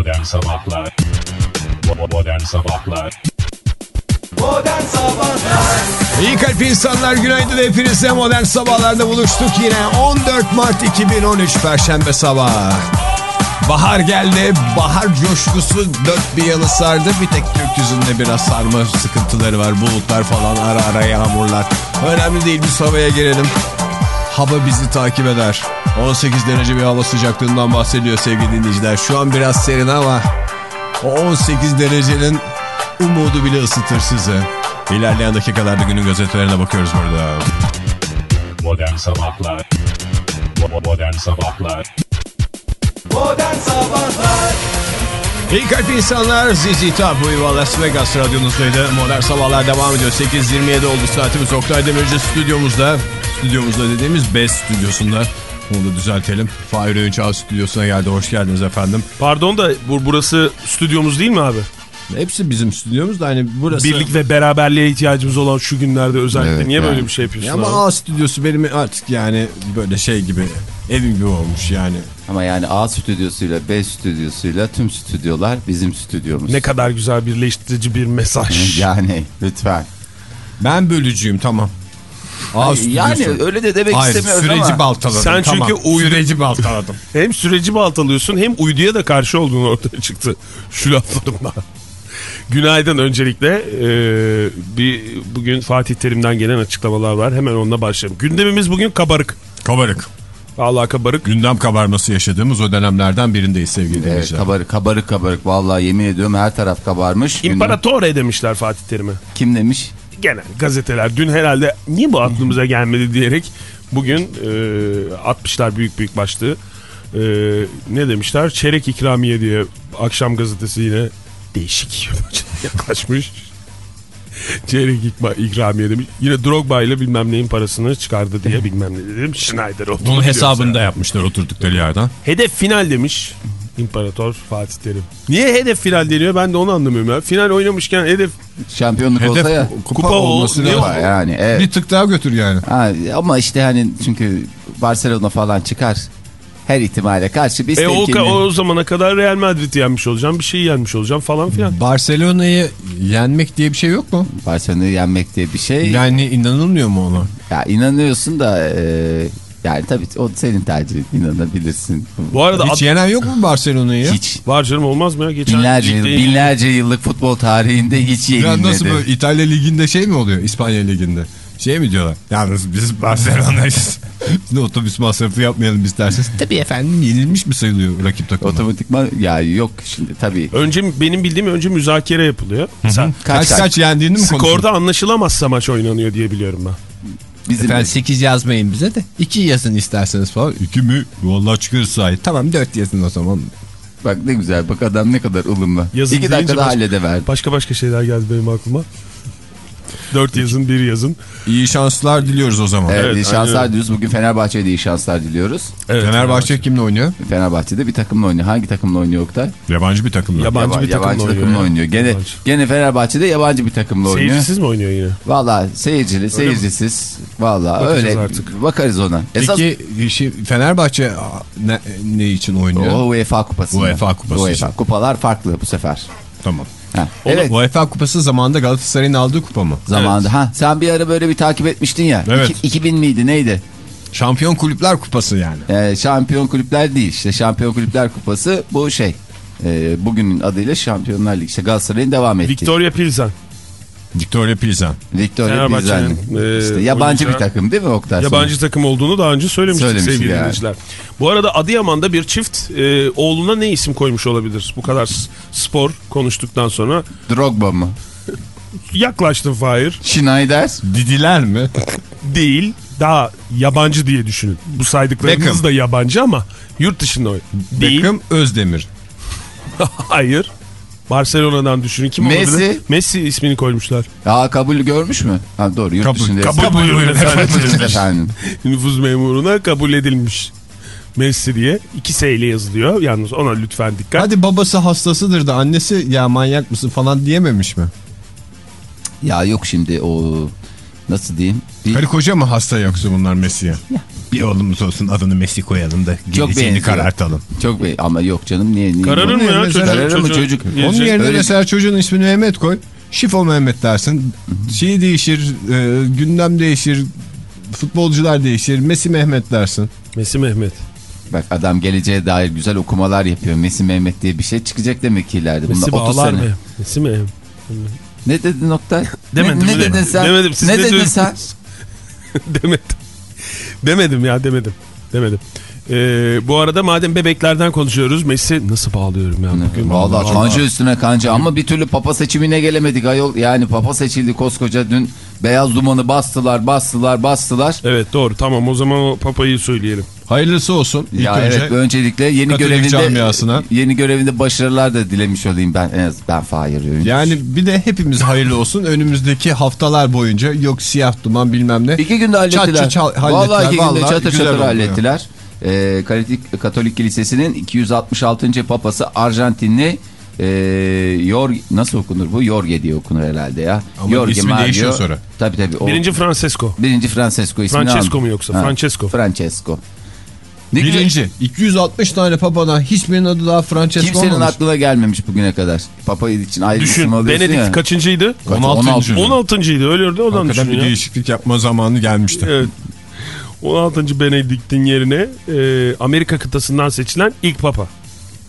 Modern Sabahlar Modern Sabahlar Modern Sabahlar İyi kalp insanlar günaydın hepinize modern sabahlarda buluştuk yine 14 Mart 2013 Perşembe sabahı. Bahar geldi, bahar coşkusu dört bir yanı sardı. Bir tek gökyüzünde biraz sarma sıkıntıları var. Bulutlar falan ara ara yağmurlar. Önemli değil biz havaya girelim. Hava bizi takip eder. 18 derece bir hava sıcaklığından bahsediyor sevgili dinleyiciler. Şu an biraz serin ama o 18 derecenin umudu bile ısıtır sizi. İlerleyen dakikalarda günün gazetelerine bakıyoruz burada. Modern Sabahlar Modern Sabahlar Modern Sabahlar İyi kalp insanlar Zizi Top Uyva Las Vegas radyonuzdaydı. Modern Sabahlar devam ediyor. 8.27 oldu saatimiz. Oktay Demirci stüdyomuzda. Stüdyomuzda dediğimiz B stüdyosunda. Onu da düzeltelim. Fahir Öğünçağ stüdyosuna geldi. Hoş geldiniz efendim. Pardon da bu, burası stüdyomuz değil mi abi? Hepsi bizim stüdyomuz da hani burası... Birlik ve beraberliğe ihtiyacımız olan şu günlerde özellikle. Evet, Niye yani. böyle bir şey Ya yapıyorsun ama abi? A stüdyosu benim artık yani böyle şey gibi evim gibi olmuş yani. Ama yani A stüdyosuyla B stüdyosuyla tüm stüdyolar bizim stüdyomuz. Ne kadar güzel birleştirici bir mesaj. Yani lütfen. Ben bölücüyüm tamam. A yani öyle de demek Hayır istemiyoruz süreci ama. baltaladım. Sen çünkü tamam. uydu- Süreci baltaladım. Hem süreci baltalıyorsun hem uyduya da karşı olduğun ortaya çıktı. Şu laflarımla. Günaydın öncelikle. Ee, bir Bugün Fatih Terim'den gelen açıklamalar var. Hemen onunla başlayalım. Gündemimiz bugün kabarık. Kabarık. Vallahi kabarık. Gündem kabarması yaşadığımız o dönemlerden birindeyiz sevgili Evet, dinleyiciler. kabarık kabarık kabarık vallahi yemin ediyorum her taraf kabarmış. İmparatore demişler Fatih Terim'e. Kim demiş? Genel gazeteler dün herhalde niye bu aklımıza gelmedi diyerek bugün e, atmışlar büyük büyük başlığı. E, ne demişler? Çeyrek ikramiye diye akşam gazetesi yine değişik yaklaşmış. Çeyrek ikramiye demiş. Yine Drogba ile bilmem neyin parasını çıkardı diye bilmem ne dedim. Schneider oldu. Bunun hesabını da yapmışlar oturdukları yerden. Hedef final demiş. İmparator Fatih Terim. Niye hedef final deniyor ben de onu anlamıyorum ya. Final oynamışken hedef Şampiyonluk Hedef olsa ya. kupa, Kupa ol- olması ne var? Yani evet. Bir tık daha götür yani. Ha, ama işte hani çünkü Barcelona falan çıkar. Her ihtimale karşı biz E o, o zamana kadar Real Madrid'i yenmiş olacağım. Bir şeyi yenmiş olacağım falan filan. Barcelona'yı yenmek diye bir şey yok mu? Barcelona'yı yenmek diye bir şey. Yani inanılmıyor mu ona? Ya inanıyorsun da e, yani tabii o senin tercihin inanabilirsin. Bu arada Hiç yenen yok mu Barcelona'yı? Hiç var canım olmaz mı ya? Geçen binlerce yıl, binlerce yıllık futbol tarihinde hiç Ya yenilmedi. nasıl böyle İtalya Ligi'nde şey mi oluyor? İspanya Ligi'nde. Şey mi diyorlar? Yalnız biz Barcelona'yız. Biz de otobüs masrafı yapmayalım isterseniz. Tabii efendim yenilmiş mi sayılıyor rakip takım? Otomatikman ya yok şimdi tabii. Önce benim bildiğim önce müzakere yapılıyor. Sen Kaç kaç, yendiğini mi konuşuyorsun? skorda anlaşılamazsa maç oynanıyor diye biliyorum ben. Bizim Efendim 8 yazmayın bize de 2 yazın isterseniz falan. 2 mi? Vallahi çıkıyoruz sahi. Tamam 4 yazın o zaman. bak ne güzel bak adam ne kadar ılımlı. Yazın İki dakikada baş- hallediver. Başka başka şeyler geldi benim aklıma. Dört yazın bir yazın. İyi şanslar diliyoruz o zaman. Evet, Evet, iyi şanslar aynen. diliyoruz. Bugün Fenerbahçe'ye de iyi şanslar diliyoruz. Evet, Fenerbahçe kimle oynuyor? Fenerbahçe'de bir takımla oynuyor. Hangi takımla oynuyor Oktay? Yabancı bir takımla. Yabancı Yaba- bir takımla yabancı oynuyor takımla ya. oynuyor. Gene, Yabancı. gene Fenerbahçe'de yabancı bir takımla oynuyor. Seyircisiz mi oynuyor yine? Valla seyircili, seyircisiz. Valla Bakacağız öyle artık. bakarız ona. Esas Peki şey, Fenerbahçe ne, ne için oynuyor? o UEFA kupası. UEFA kupası UEFA. Kupalar farklı bu sefer. Tamam. Ha. Evet. UEFA kupası zamanında Galatasaray'ın aldığı kupa mı? Zamanında. Ha, sen bir ara böyle bir takip etmiştin ya. Evet. İki- 2000 miydi neydi? Şampiyon kulüpler kupası yani. Ee, şampiyon kulüpler değil işte şampiyon kulüpler kupası bu şey. Ee, bugünün adıyla Şampiyonlar Ligi. İşte Galatasaray'ın devam ettiği. Victoria Pilsen. Victoria Pilsen. Victoria Pilsen'in. e, İşte yabancı bir takım değil mi Oktay? Yabancı takım olduğunu daha önce söylemiştik Söylemiştik sevgili yani. dinleyiciler. Bu arada Adıyaman'da bir çift e, oğluna ne isim koymuş olabilir? Bu kadar spor konuştuktan sonra. Drogba mı? Yaklaştım Fahir. Schneider. Didiler mi? Değil. Daha yabancı diye düşünün. Bu saydıklarımız Beckham. da yabancı ama yurt dışında. Değil. Beckham Özdemir. Hayır. Barcelona'dan düşünün. Kim Messi. olabilir? Messi ismini koymuşlar. Aa kabul görmüş mü? Ha doğru yurt Kabul- dışında. Kabul buyurun efendim. efendim. Nüfus memuruna kabul edilmiş. Messi diye. 2 S ile yazılıyor. Yalnız ona lütfen dikkat. Hadi babası hastasıdır da annesi ya manyak mısın falan diyememiş mi? Ya yok şimdi o nasıl diyeyim? Bir, Karı koca mı hasta yoksa bunlar Messi'ye? Bir oğlumuz olsun adını Messi koyalım da çok geleceğini benziyor. karartalım. Çok be ama yok canım niye? niye Kararır mı ya çocuk? Kararır mı çocuk? Onun Gelecek- yerine Öyle- mesela çocuğun ismini Mehmet koy. Şifo Mehmet dersin. Şey değişir, e, gündem değişir, futbolcular değişir. Messi Mehmet dersin. Messi Mehmet. Bak adam geleceğe dair güzel okumalar yapıyor. Messi Mehmet diye bir şey çıkacak demek ki ileride. Bunda Messi 30 bağlar sene. mı? Messi mi? Ne dedin nokta? Demedim, ne, ne dedin sen? Demedim, siz ne ne dedin sen? demedim. Demedim ya demedim. Demedim. Ee, bu arada madem bebeklerden konuşuyoruz Messi nasıl bağlıyorum ya bugün? Vallahi kanca üstüne kanca ama bir türlü papa seçimine gelemedik ayol. Yani papa seçildi koskoca dün beyaz dumanı bastılar bastılar bastılar. Evet doğru tamam o zaman o papayı söyleyelim. Hayırlısı olsun. İlk ya önce evet öncelikle yeni Katolik görevinde yeni görevinde başarılar da dilemiş olayım ben en az ben Fahir yani bir de hepimiz hayırlı olsun. Önümüzdeki haftalar boyunca yok siyah duman bilmem ne. İki günde hallettiler. Çat çat hallettiler. Vallahi iki günde Vallahi çatır çatır hallettiler. Ee, Katolik, Katolik Kilisesi'nin 266. papası Arjantinli e, Yor nasıl okunur bu? Yorge diye okunur herhalde ya. Ama Jorge ismi Mario. değişiyor sonra. Tabii tabii. O, Birinci Francesco. birinci Francesco ismini Francesco aldı. mu yoksa? Ha, Francesco. Francesco. Ne Birinci. 260 tane papadan hiçbirinin adı daha Francesco Kimsenin olmamış. aklına gelmemiş bugüne kadar. Papa için ayrı isim Düşün alıyorsun Benedikt ya. kaçıncıydı? Kaç? 16. 16. 16.ydı öyle öyle oradan Hakikaten düşün bir değişiklik yapma zamanı gelmişti. Evet. 16. Benedikt'in yerine e, Amerika kıtasından seçilen ilk papa.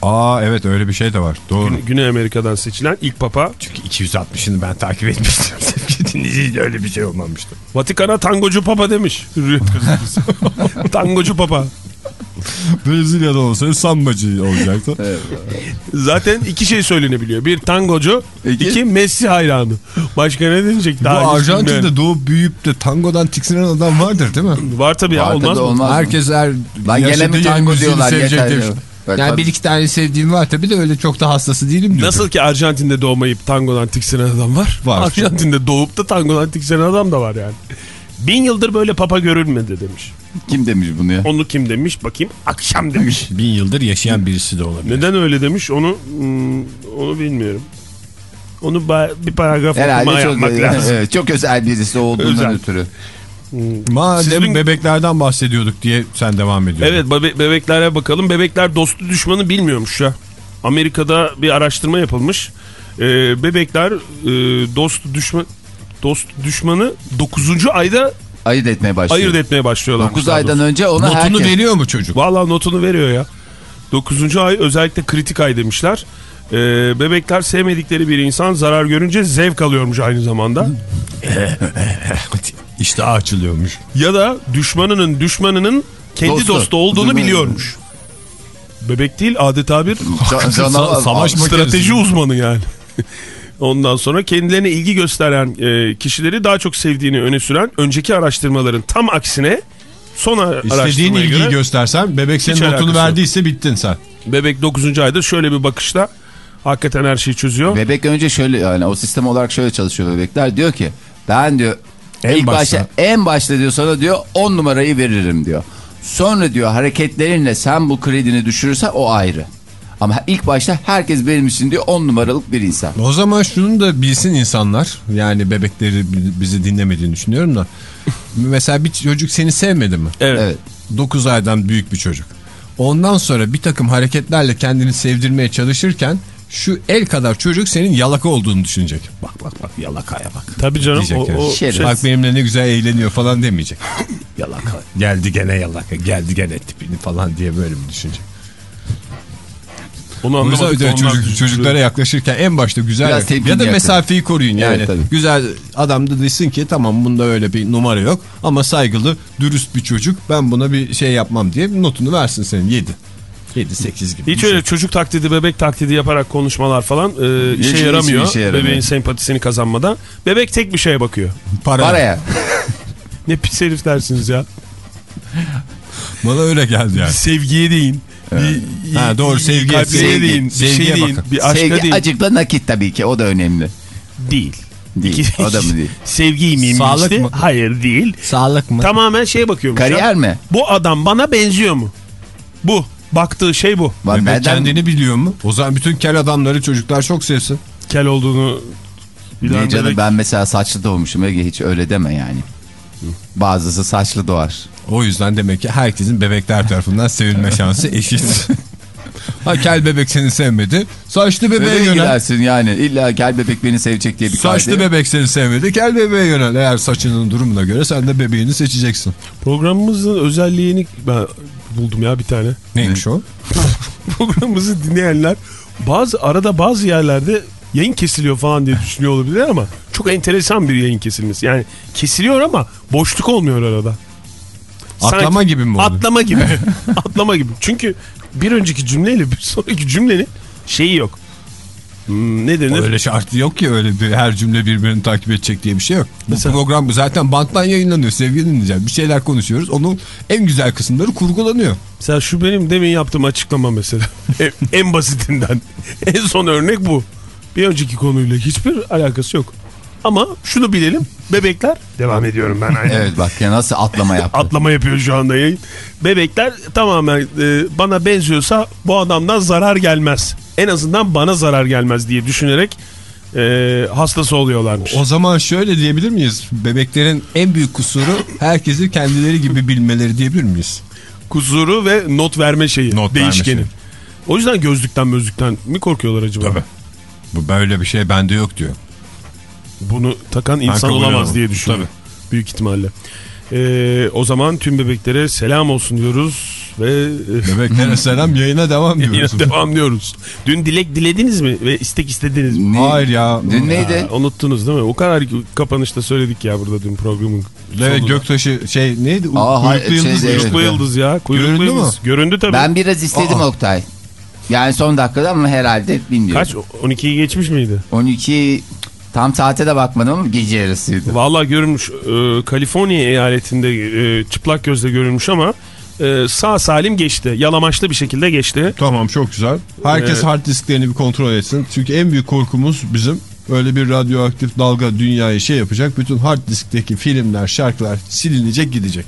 Aa evet öyle bir şey de var. Doğru. Güney, Güney Amerika'dan seçilen ilk papa. Çünkü 260'ını ben takip etmiştim. Sevgili dinleyiciyle öyle bir şey olmamıştı. Vatikan'a tangocu papa demiş. Tangocu papa. Brezilya'da olsaydı sambacı olacaktı. Zaten iki şey söylenebiliyor. Bir tangocu, İki? iki Messi hayranı. Başka ne denecek? Bu Daha hiç Arjantin'de doğup büyüyüp de tangodan tiksinen adam vardır değil mi? Var tabii ya Var olmaz tabii, mı? olmaz. Herkes her Lan gene mi yaşadığı tango müziğini diyorlar, sevecek yeter demiş. ya. Evet, yani tabii. bir iki tane sevdiğim var tabii de öyle çok da hastası değilim diyor. Nasıl ki Arjantin'de doğmayıp tangodan tiksinen adam var. Var. Arjantin'de doğup da tangodan tiksinen adam da var yani. Bin yıldır böyle papa görülmedi demiş. Kim demiş bunu ya? Onu kim demiş bakayım akşam demiş. Bin yıldır yaşayan birisi de olabilir. Neden öyle demiş onu hmm, onu bilmiyorum. Onu ba- bir paragraf okuma Herhalde çok, yapmak lazım. evet, çok özel birisi olduğundan Özel. ötürü. Madem Sizin- bebeklerden bahsediyorduk diye sen devam ediyorsun. Evet bebe- bebeklere bakalım. Bebekler dostu düşmanı bilmiyormuş ya. Amerika'da bir araştırma yapılmış. Ee, bebekler e, dostu düşman dost düşmanı 9. ayda Ayırt etmeye başlıyor. ayırt etmeye başlıyorlar. 9 aydan önce ona Notunu herkes... veriyor mu çocuk? Vallahi notunu veriyor ya. 9. ay özellikle kritik ay demişler. Ee, bebekler sevmedikleri bir insan zarar görünce zevk alıyormuş aynı zamanda. İşte açılıyormuş. ya da düşmanının düşmanının kendi Dostu. dostu olduğunu biliyormuş. Bebek değil adeta bir Ca- canavar- savaş strateji uzmanı yani. Ondan sonra kendilerine ilgi gösteren e, kişileri daha çok sevdiğini öne süren önceki araştırmaların tam aksine son a- İstediğin araştırmaya ilgiyi göre göstersen bebek senin notunu alakası verdiyse bittin sen. bebek 9. ayda şöyle bir bakışla hakikaten her şeyi çözüyor. Bebek önce şöyle yani o sistem olarak şöyle çalışıyor bebekler. Diyor ki ben diyor En ilk başta. başta en başta diyor sana diyor 10 numarayı veririm diyor. Sonra diyor hareketlerinle sen bu kredini düşürürsen o ayrı. Ama ilk başta herkes benim için diyor 10 numaralık bir insan. O zaman şunu da bilsin insanlar. Yani bebekleri bizi dinlemediğini düşünüyorum da. Mesela bir çocuk seni sevmedi mi? Evet. Evet. 9 aydan büyük bir çocuk. Ondan sonra bir takım hareketlerle kendini sevdirmeye çalışırken şu el kadar çocuk senin yalaka olduğunu düşünecek. Bak bak bak yalakaya bak. Tabii canım Diyecek o, yani. o şey- Bak benimle ne güzel eğleniyor falan demeyecek. yalaka. Geldi gene yalaka. Geldi gene tipini falan diye böyle mi düşünecek? Onu O yüzden çocuk, çocuklara yaklaşırken en başta güzel Biraz ya da yakın. mesafeyi koruyun yani. Evet, tabii. güzel adam da desin ki tamam bunda öyle bir numara yok ama saygılı dürüst bir çocuk ben buna bir şey yapmam diye notunu versin senin 7. 7 8 gibi. Hiç şey. öyle çocuk taklidi, bebek taklidi yaparak konuşmalar falan e, işe hiç yaramıyor. işe yaramıyor. Bebeğin sempatisini kazanmadan. Bebek tek bir şeye bakıyor. Para. Paraya. Ne pis herif dersiniz ya. Bana öyle geldi yani. Sevgiye deyin. Bir, Ha, doğru, sevgiye, sevgi, deyin. Bir sevgiye şey deyin. bakın. Bir aşka Sevgi deyin. acık da nakit tabii ki o da önemli. Değil. Değil. İki- O da mı değil? Sevgiyi miyim Sağlık işte? mı? Hayır değil. Sağlık mı? Tamamen şeye bakıyormuş. Kariyer ya. mi? Bu adam bana benziyor mu? Bu. Baktığı şey bu. Bebek benden- kendini biliyor mu? O zaman bütün kel adamları çocuklar çok sevsin. Kel olduğunu Niye Bilen canım ben mesela saçlı doğmuşum Ege hiç öyle deme yani. Bazısı saçlı doğar. O yüzden demek ki herkesin bebekler tarafından sevilme şansı eşit. ha kel bebek seni sevmedi. Saçlı bebeğe Bebeğe yönel. gidersin yani illa gel bebek beni sevecek diye bir Saçlı yok. bebek seni sevmedi. Kel bebeğe yönel. Eğer saçının durumuna göre sen de bebeğini seçeceksin. Programımızın özelliğini ben buldum ya bir tane. Neymiş o? Programımızı dinleyenler bazı arada bazı yerlerde yayın kesiliyor falan diye düşünüyor olabilir ama çok enteresan bir yayın kesilmesi. Yani kesiliyor ama boşluk olmuyor arada. Atlama gibi mi oldu? Atlama gibi. atlama gibi. Çünkü bir önceki cümleyle bir sonraki cümlenin şeyi yok. Hmm, ne denir? Öyle şartı yok ki öyle bir her cümle birbirini takip edecek diye bir şey yok. Bu Mesela- program zaten banttan yayınlanıyor sevgili dinleyiciler. Bir şeyler konuşuyoruz. Onun en güzel kısımları kurgulanıyor. Mesela şu benim demin yaptığım açıklama mesela. en, en basitinden. En son örnek bu. Bir önceki konuyla hiçbir alakası yok. Ama şunu bilelim. Bebekler devam ediyorum ben aynen. Evet bak ya nasıl atlama yaptı. Atlama yapıyor şu anda yayın. Bebekler tamamen e, bana benziyorsa bu adamdan zarar gelmez. En azından bana zarar gelmez diye düşünerek e, hastası oluyorlarmış. O zaman şöyle diyebilir miyiz? Bebeklerin en büyük kusuru herkesi kendileri gibi bilmeleri diyebilir miyiz? Kusuru ve not verme şeyi. Not verme değişkeni. şeyi. O yüzden gözlükten mözlükten mi korkuyorlar acaba? Tabii. Bu böyle bir şey bende yok diyor. Bunu takan insan olamaz diye düşünüyorum. Büyük ihtimalle. Ee, o zaman tüm bebeklere selam olsun diyoruz ve Bebeklere selam yayına devam diyoruz. devam diyoruz. Dün dilek dilediniz mi ve istek istediniz mi? Ne- Hayır ya. Dün neydi? Ha, unuttunuz değil mi? O kadar kapanışta söyledik ya burada dün programın. Evet göktaşı şey neydi? Aa, hayır, kuyruklu yıldız. şey. Kuyruklu Evet. yıldız ya. Kuyruklu Göründü yıldız. Göründü tabii. Ben biraz istedim Aa. Oktay. Yani son dakikada ama herhalde bilmiyorum. Kaç? 12'yi geçmiş miydi? 12 tam saate de bakmadım ama gece yarısıydı. Vallahi görünmüş. Ee, Kaliforniya eyaletinde e, çıplak gözle görülmüş ama e, sağ salim geçti. Yalamaçlı bir şekilde geçti. Tamam çok güzel. Herkes Evet. hard disklerini bir kontrol etsin. Çünkü en büyük korkumuz bizim öyle bir radyoaktif dalga dünyayı şey yapacak. Bütün hard diskteki filmler, şarkılar silinecek gidecek.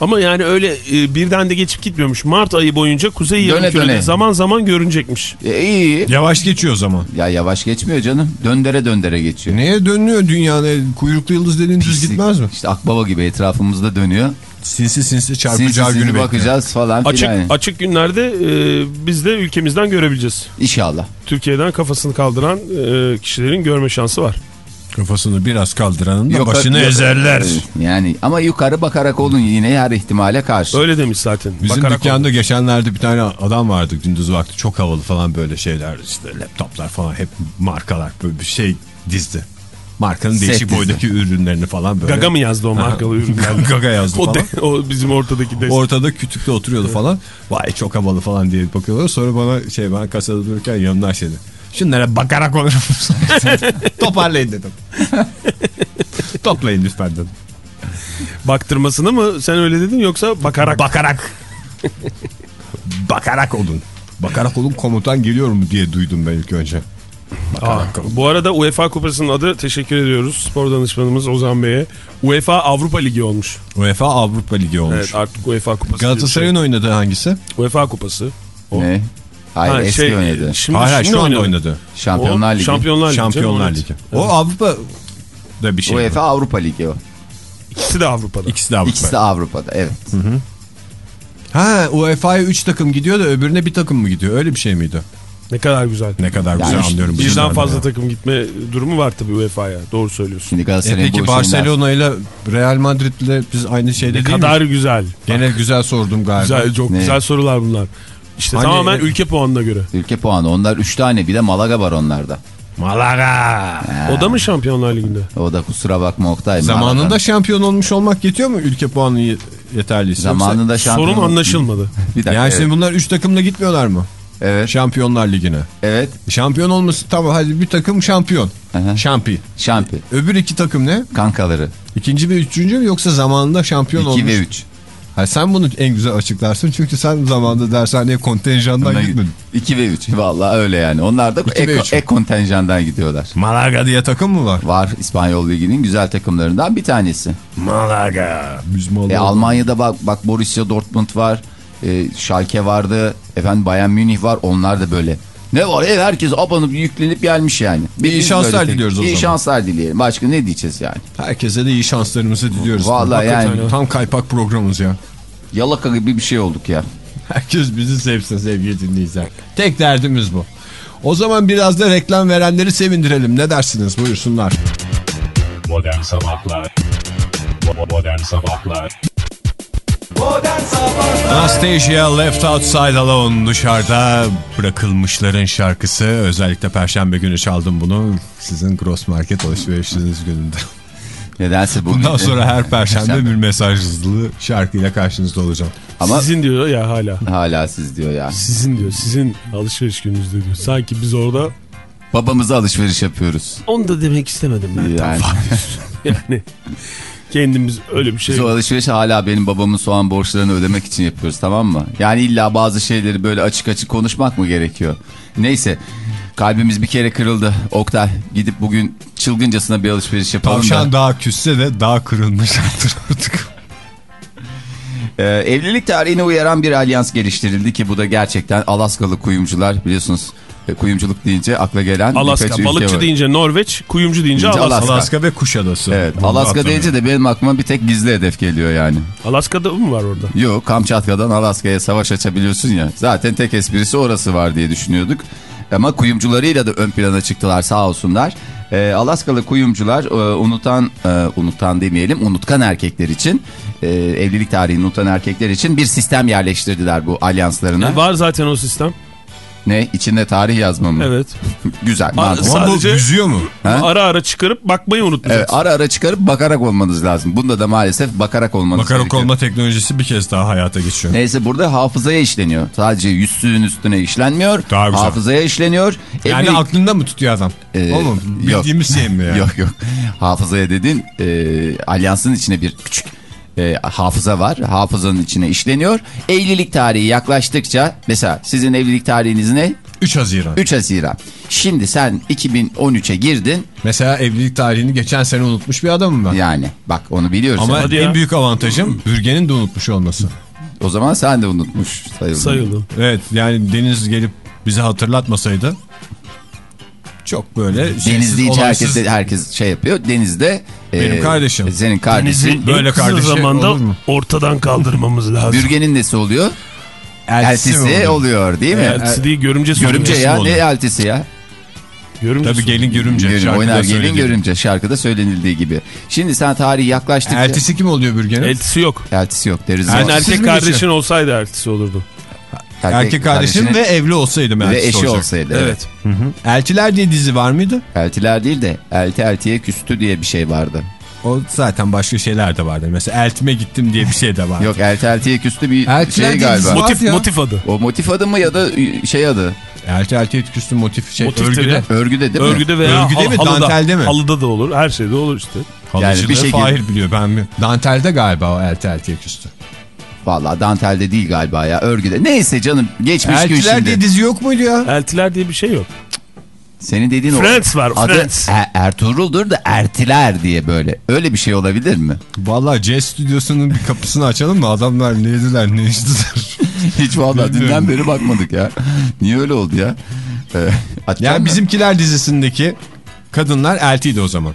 Ama yani öyle e, birden de geçip gitmiyormuş. Mart ayı boyunca Kuzey Yarımküre'de zaman zaman görünecekmiş. E, iyi. Yavaş geçiyor o zaman. Ya yavaş geçmiyor canım. Döndere döndere geçiyor. Neye dönüyor dünyada? Kuyruklu yıldız dediğin düz gitmez mi? İşte akbaba gibi etrafımızda dönüyor. Sinsi sinsi Sinsi çarpacağı sinsi günü bekliyor. bakacağız falan Açık filan. açık günlerde e, biz de ülkemizden görebileceğiz. İnşallah. Türkiye'den kafasını kaldıran e, kişilerin görme şansı var. Kafasını biraz kaldıranın da Yok- başını yok- ezerler. Yani ama yukarı bakarak olun yine her ihtimale karşı. Öyle demiş zaten. Bizim Bakarak dükkanda geçenlerde bir tane adam vardı gündüz vakti çok havalı falan böyle şeyler işte laptoplar falan hep markalar böyle bir şey dizdi. Markanın Set değişik dizdi. boydaki ürünlerini falan böyle. Gaga mı yazdı o markalı ürünler? Gaga yazdı o, falan. o bizim ortadaki de. Ortada kütükte oturuyordu falan. Vay çok havalı falan diye bakıyorlar. Sonra bana şey ben kasada dururken yanımdan şey dedi. Şunlara bakarak olur musun? Toparlayın dedim. Toplayın lütfen dedim. Baktırmasını mı sen öyle dedin yoksa bakarak? Bakarak. bakarak olun. Bakarak olun komutan geliyor mu diye duydum ben ilk önce. Aa, bu arada UEFA Kupası'nın adı teşekkür ediyoruz spor danışmanımız Ozan Bey'e. UEFA Avrupa Ligi olmuş. UEFA Avrupa Ligi olmuş. Evet artık UEFA Kupası. Galatasaray'ın oynadığı hangisi? şey. UEFA Kupası. O. Ne? Hayır Ha, eski şey, oynadı. Şimdi, hayır hayır şimdi şu anda oynadı. Şampiyonlar Ligi. Şampiyonlar Ligi. Şampiyonlar Ligi. evet. O Avrupa da bir şey. UEFA Avrupa Ligi o. İkisi de Avrupa'da. İkisi de Avrupa. İkisi de Avrupa'da evet. Ha UEFA'ya 3 takım gidiyor da öbürüne bir takım mı gidiyor? Öyle bir şey miydi? Ne kadar güzel. Ne kadar Yani güzel işte anlıyorum. Birden fazla ya. takım gitme durumu var tabii UEFA'ya. Doğru söylüyorsun. Şimdi E peki Barcelona ile Real Madrid'le biz aynı şeyde Ne değil kadar mi? güzel. Gene güzel sordum galiba. Güzel, çok Ne? güzel sorular bunlar. İşte Hani- tamamen ülke puanına göre. Ülke puanı onlar 3 tane bir de Malaga var onlarda. Malaga. O da mı Şampiyonlar Ligi'nde? O da kusura bakma Oktay. Zamanında Malaga. şampiyon olmuş olmak yetiyor mu ülke puanı ye- yeterliyse? Zamanında şampiyon. Sorun anlaşılmadı. Bir dakika. Yani evet. şimdi bunlar 3 takımla gitmiyorlar mı? evet. Şampiyonlar Ligi'ne. Evet. Şampiyon olması tamam hadi bir takım şampiyon. Aha. Şampi. Şampiyon. Öbür iki takım ne? Kankaları. İkinci ve üçüncü mü yoksa zamanında şampiyon 2 olmuş? ve 3. Ha, sen bunu en güzel açıklarsın çünkü sen zamanında dershaneye kontenjandan gitmedin. 2 ve 3. Vallahi öyle yani. Onlar da ek, ek kontenjandan gidiyorlar. Malaga diye takım mı var? Var İspanyol Ligi'nin güzel takımlarından bir tanesi. Malaga. Biz Malaga. E, Almanya'da bak bak Borussia Dortmund var. E, Schalke vardı. Efendim Bayern Münih var. Onlar da böyle Ne var ev herkes abanıp yüklenip gelmiş yani. İyi Biz şanslar diliyoruz o İyi zaman. şanslar dileyelim. Başka ne diyeceğiz yani? Herkese de iyi şanslarımızı diliyoruz. Vallahi Hakikaten yani. Tam kaypak programımız ya. Yalaka gibi bir şey olduk ya. Herkes bizi sevsin sevgili dinleyiciler. Tek derdimiz bu. O zaman biraz da reklam verenleri sevindirelim. Ne dersiniz? Buyursunlar. Modern Sabahlar Modern Sabahlar Anastasia Left Outside Alone dışarıda bırakılmışların şarkısı. Özellikle Perşembe günü çaldım bunu. Sizin Gross Market alışverişiniz gününde. Nedense bugün... Bundan sonra her Perşembe bir mesajlı şarkıyla karşınızda olacağım. Ama Sizin diyor ya hala. hala siz diyor ya. Sizin diyor. Sizin alışveriş gününüzde diyor. Sanki biz orada Babamıza alışveriş yapıyoruz. onu da demek istemedim ben. Yani. Yani kendimiz öyle bir şey. Biz o alışverişi hala benim babamın soğan borçlarını ödemek için yapıyoruz tamam mı? Yani illa bazı şeyleri böyle açık açık konuşmak mı gerekiyor? Neyse kalbimiz bir kere kırıldı. Oktay gidip bugün çılgıncasına bir alışveriş yapalım Tavşan da. daha küsse de daha kırılmışlardır artık. Ee, evlilik tarihine uyaran bir alyans geliştirildi ki bu da gerçekten Alaskalı kuyumcular biliyorsunuz. E, Kuyumculuk deyince akla gelen Alaska. Balıkçı deyince Norveç, kuyumcu deyince Deyince Alaska. Alaska. Alaska ve Kuşadası. Evet Bunu Alaska hatırlıyorum. deyince de benim aklıma bir tek gizli hedef geliyor yani. Alaska'da mı var orada? Yok Kamçatka'dan Alaska'ya savaş açabiliyorsun ya. Zaten tek esprisi orası var diye düşünüyorduk. Ama kuyumcularıyla da ön plana çıktılar sağ olsunlar. Ee, Alaskalı kuyumcular e, unutan, e, unutan demeyelim unutkan erkekler için, e, evlilik tarihini unutan erkekler için bir sistem yerleştirdiler bu alyanslarına. E, var zaten o sistem. Ne? İçinde tarih yazma mı? Evet. Güzel. Bu Sadece- yüzüyor mu? Ha? Ara ara çıkarıp bakmayı Evet, unutmayacaksın. ara ara çıkarıp bakarak olmanız lazım. Bunda da maalesef bakarak olmanız Bakarak gerekiyor. olma teknolojisi bir kez daha hayata geçiyor. Neyse burada hafızaya işleniyor. Sadece yüzsüğün üstüne işlenmiyor. Daha güzel. Hafızaya işleniyor. Yani Evlilik- aklında mı tutuyor adam? Ee, Oğlum yok. bildiğimiz şey mi ya? Yok yok. Hafızaya dedin e, alyansın içine bir küçük e, hafıza var. Hafızanın içine işleniyor. Evlilik tarihi yaklaştıkça mesela sizin evlilik tarihiniz ne? 3 Haziran. 3 Haziran. Şimdi sen 2013'e girdin. Mesela evlilik tarihini geçen sene unutmuş bir adamım ben. Yani bak onu biliyoruz. Ama Hadi en ya. büyük avantajım bürgenin de unutmuş olması. O zaman sen de unutmuş sayıldın. Sayıldı. Evet yani Deniz gelip bize hatırlatmasaydı çok böyle Denizde şeysiz, hiç olaysız- herkes, herkes şey yapıyor. Denizde Benim e, kardeşim. Senin kardeşin. Böyle kardeşi zamanda olur mu? ortadan kaldırmamız lazım. Bürgenin nesi oluyor? Eltisi oluyor? oluyor değil mi? Eltisi değil görümcesi Görümce oluyor. ya mi ne oluyor? eltisi ya? Görümcesi Tabii gelin görümce. Görüm, şarkıda oynar gelin söylediği. görümce şarkıda söylenildiği gibi. Şimdi sen tarihi yaklaştıkça... Eltisi kim oluyor bürgenin? Eltisi yok. Eltisi yok deriz. Yani erkek kardeşin olsaydı eltisi olurdu. Erkek kardeşim ve evli olsaydım ve eşi olacak. olsaydı. Evet. Evet. Eltiler diye dizi var mıydı? Eltiler değil de elti eltiye küstü diye bir şey vardı. O zaten başka şeyler de vardı. Mesela eltime gittim diye bir şey de var. Yok elti eltiye küstü bir Eltiler şey galiba. Motif, ya. motif adı. O motif adı mı ya da şey adı? Elti eltiye küstü motif şey Motiftir örgüde. ya. Örgüde değil mi? Örgüde veya Örgüde hal- mi, halıda. dantelde mi? Halıda da olur. Her şeyde olur işte. Halıcılığı Yani bir şekilde- Fahir biliyor ben mi? Dantelde galiba o elti eltiye küstü. Valla dantelde değil galiba ya örgüde. Neyse canım geçmiş gün Eltiler şimdi. diye dizi yok muydu ya? Eltiler diye bir şey yok. Senin dediğin o. Friends var, Adı Friends. E- Ertuğrul'dur da Ertiler diye böyle. Öyle bir şey olabilir mi? Vallahi C stüdyosunun bir kapısını açalım mı? Adamlar ne yediler ne içtiler. Hiç vallahi Bilmiyorum. dünden beri bakmadık ya. Niye öyle oldu ya? Ee, yani mı? bizimkiler dizisindeki kadınlar eltiydi o zaman.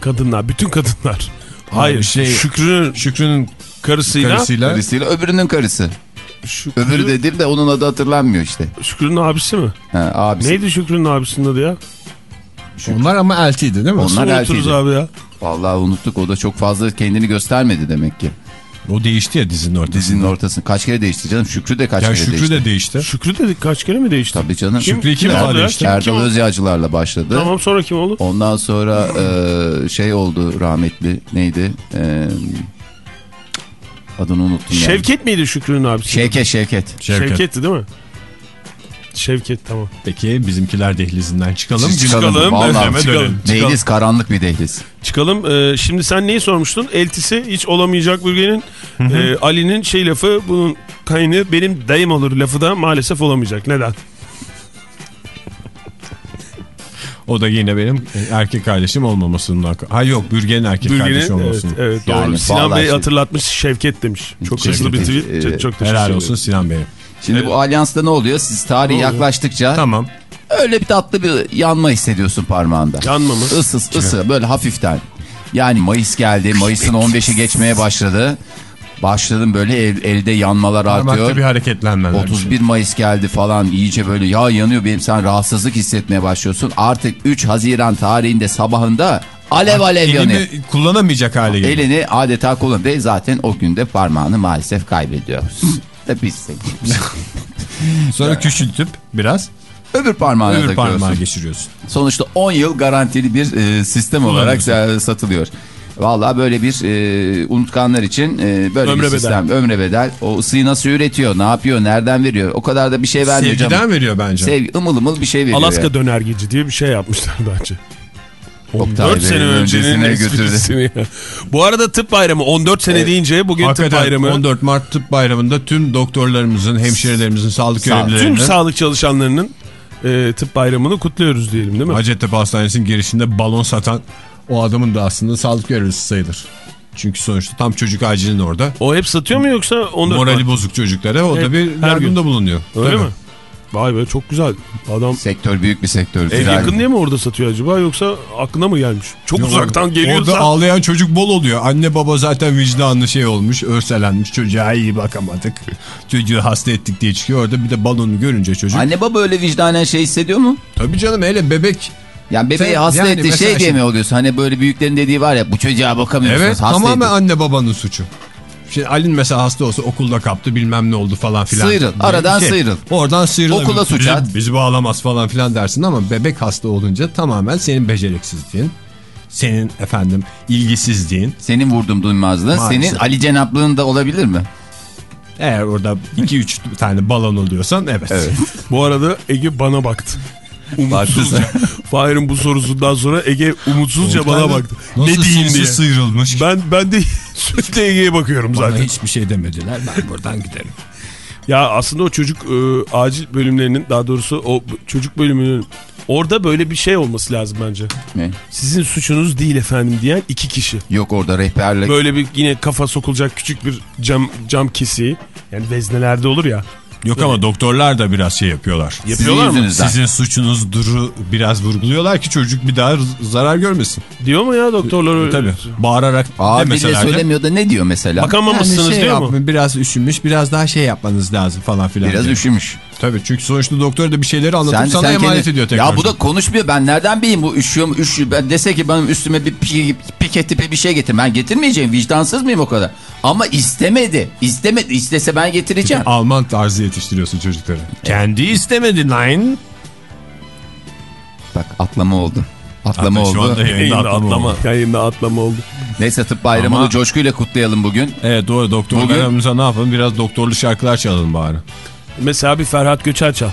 Kadınlar. Bütün kadınlar. Hayır. şey- Şükrü'nün Şükrü'nün karısıyla. karısıyla karısıyla öbürünün karısı. Şükrü, Öbürü dediğim de onun adı hatırlanmıyor işte. Şükrü'nün abisi mi? Ha, abisi. Neydi Şükrü'nün abisinin adı ya? onlar ama eltiydi değil mi? Onlar Nasıl eltiydi. abi ya? Vallahi unuttuk o da çok fazla kendini göstermedi demek ki. O değişti ya dizinin ortasında. Dizinin ortasını kaç kere değişti canım. Şükrü de kaç Ya kere Şükrü değişti. de değişti. Şükrü dedik kaç kere mi değişti? Tabii canım. Şükrü kim defa oldu ya? değişti. Kim- kim Erdal? Özyağcılarla başladı. Tamam sonra kim oldu? Ondan sonra e, şey oldu rahmetli neydi? E, adını unuttum ya. Şevket miydi Şükrü'nün abisi? Şevket Şevket. Şevket. Şevket'ti değil mi? Şevket tamam. Peki bizimkiler dehlizinden çıkalım. Siz Çıkalım. çıkalım. Vallahi çıkalım. Dehliz karanlık bir dehliz. Çıkalım. Ee, şimdi sen neyi sormuştun? Eltisi hiç olamayacak bölgenin e, Ali'nin şey lafı bunun kaynağı benim dayım olur lafı da maalesef olamayacak. Neden? O da yine benim erkek kardeşim olmamasından. Ha yok Bürgen'in erkek Bürgenin kardeşi evet, olmasın. evet doğru. Yani Sinan Bey şey- hatırlatmış Şevket demiş. Çok hızlı bir tweet. Şevket, Çok, e, çok Helal olsun Sinan Bey. Şimdi bu alyansta ne oluyor? Siz tarih Ne oluyor? yaklaştıkça Tamam. böyle bir tatlı bir yanma hissediyorsun parmağında. Yanma mı? Isı ısı böyle hafiften. Yani Mayıs geldi. Mayıs'ın 15'i geçmeye başladı. Başladım böyle el- elde yanmalar Parmakta artıyor. bir hareketlenmeler. 31 Mayıs geldi falan iyice böyle ya yanıyor benim sen rahatsızlık hissetmeye başlıyorsun. Artık 3 Haziran tarihinde sabahında alev alev yanıyor. Elini kullanamayacak hale geliyor. Elini adeta kullan ve zaten o günde parmağını maalesef kaybediyoruz. da biz Sonra küçültüp biraz öbür parmağına öbür takıyorsun. parmağa geçiriyorsun. Sonuçta 10 yıl garantili bir e, sistem olarak e, satılıyor. Vallahi böyle bir e, unutkanlar için e, böyle Ömre bir bedel. sistem. Ömre bedel. O ısıyı nasıl üretiyor, ne yapıyor, nereden veriyor? O kadar da bir şey vermiyor Sevgiden canım. veriyor bence. Sevgi, ımıl ımıl bir şey veriyor. Alaska ya. dönergeci diye bir şey yapmışlar bence. Oktay 14 sene öncesine götürdü. Bu arada tıp bayramı 14 sene deyince bugün tıp Hakikaten bayramı. 14 Mart Tıp Bayramı'nda tüm doktorlarımızın, hemşirelerimizin, sağlık Sağ- Tüm görevlilerinin sağlık çalışanlarının e, tıp bayramını kutluyoruz diyelim değil mi? Hacettepe Hastanesi'nin girişinde balon satan o adamın da aslında sağlık görevlisi sayılır. Çünkü sonuçta tam çocuk acilin orada. O hep satıyor mu yoksa 14 Morali bozuk çocuklara o Hep, da bir her yardımda bulunuyor. Öyle Tabii. mi? Vay be çok güzel. Adam Sektör büyük bir sektör. ev yakın diye mi orada satıyor acaba yoksa aklına mı gelmiş? Çok Yok, uzaktan geliyorsa. Orada ağlayan çocuk bol oluyor. Anne baba zaten vicdanlı şey olmuş, örselenmiş. Çocuğa iyi bakamadık. Çocuğu hasta ettik diye çıkıyor. Orada bir de balonu görünce çocuk. Anne baba öyle vicdanen şey hissediyor mu? Tabii canım hele bebek. Yani bebeği Sen- hasta yani etti şey diye şimdi- mi oluyorsun? Hani böyle büyüklerin dediği var ya bu çocuğa bakamıyorsunuz Evet hasta tamamen etti. anne babanın suçu. Şimdi Alin mesela hasta olsa okulda kaptı bilmem ne oldu falan filan. Sıyrıl, aradan sıyrıl. Oradan sıyrıl. Okula suç at. bizi bağlamaz falan filan dersin ama bebek hasta olunca tamamen senin beceriksizliğin. Senin efendim ilgisizliğin. Senin vurdum duymazlığın, Maalesef. senin Ali Cenaplığın da olabilir mi? Eğer orada 2-3 tane balon oluyorsan evet. Evet. Bu arada Ege bana baktı. Umutsuzca. Fahir'in bu sorusundan sonra Ege umutsuzca bana baktı. Nasıl ne diyeyim sinsi diye. sıyrılmış. Ben ben de sürekli Ege'ye bakıyorum Bana zaten. hiçbir şey demediler ben buradan giderim. Ya aslında o çocuk e, acil bölümlerinin daha doğrusu o çocuk bölümünün orada böyle bir şey olması lazım bence. Ne? Sizin suçunuz değil efendim diyen iki kişi. Yok orada rehberlik. Böyle bir yine kafa sokulacak küçük bir cam cam kesiği. Yani veznelerde olur ya. Yok ama doktorlar da biraz şey yapıyorlar. Yapıyorlar mı? yüzünüzden. Sizin suçunuz duru biraz vurguluyorlar ki çocuk bir daha zarar görmesin. Diyor mu ya doktorlar öyle? Tabii. Bağırarak Aa bile demeseler de. söylemiyor da ne diyor mesela? Bakamamışsınız Yani şey diyor mu? yapın, Biraz üşümüş biraz daha şey yapmanız lazım falan filan. Biraz diyor. üşümüş. Tabii çünkü sonuçta doktor da bir şeyleri anlatıp Sen, sana sen emanet kendi- ediyor tekrar. Ya bu da konuşmuyor. Ben nereden bileyim bu üşüyor mu? Üşüyor. Ben dese ki benim üstüme bir pi- piket tipi bir şey getir. Ben getirmeyeceğim. Vicdansız mıyım o kadar? Ama istemedi. İstemedi. İstese ben getireceğim. Alman tarzı yetiştiriyorsun çocukları. Kendi istemedi nine. Bak atlama oldu. Atlama Hatta şu oldu. anda yayında Yayında atlama atlama. oldu. Yayında atlama oldu. Neyse tıp bayramını Ama- coşkuyla kutlayalım bugün. Evet doğru doktorlarımıza ne yapalım biraz doktorlu şarkılar çalalım bari. Mesela bir Ferhat Göçer çal.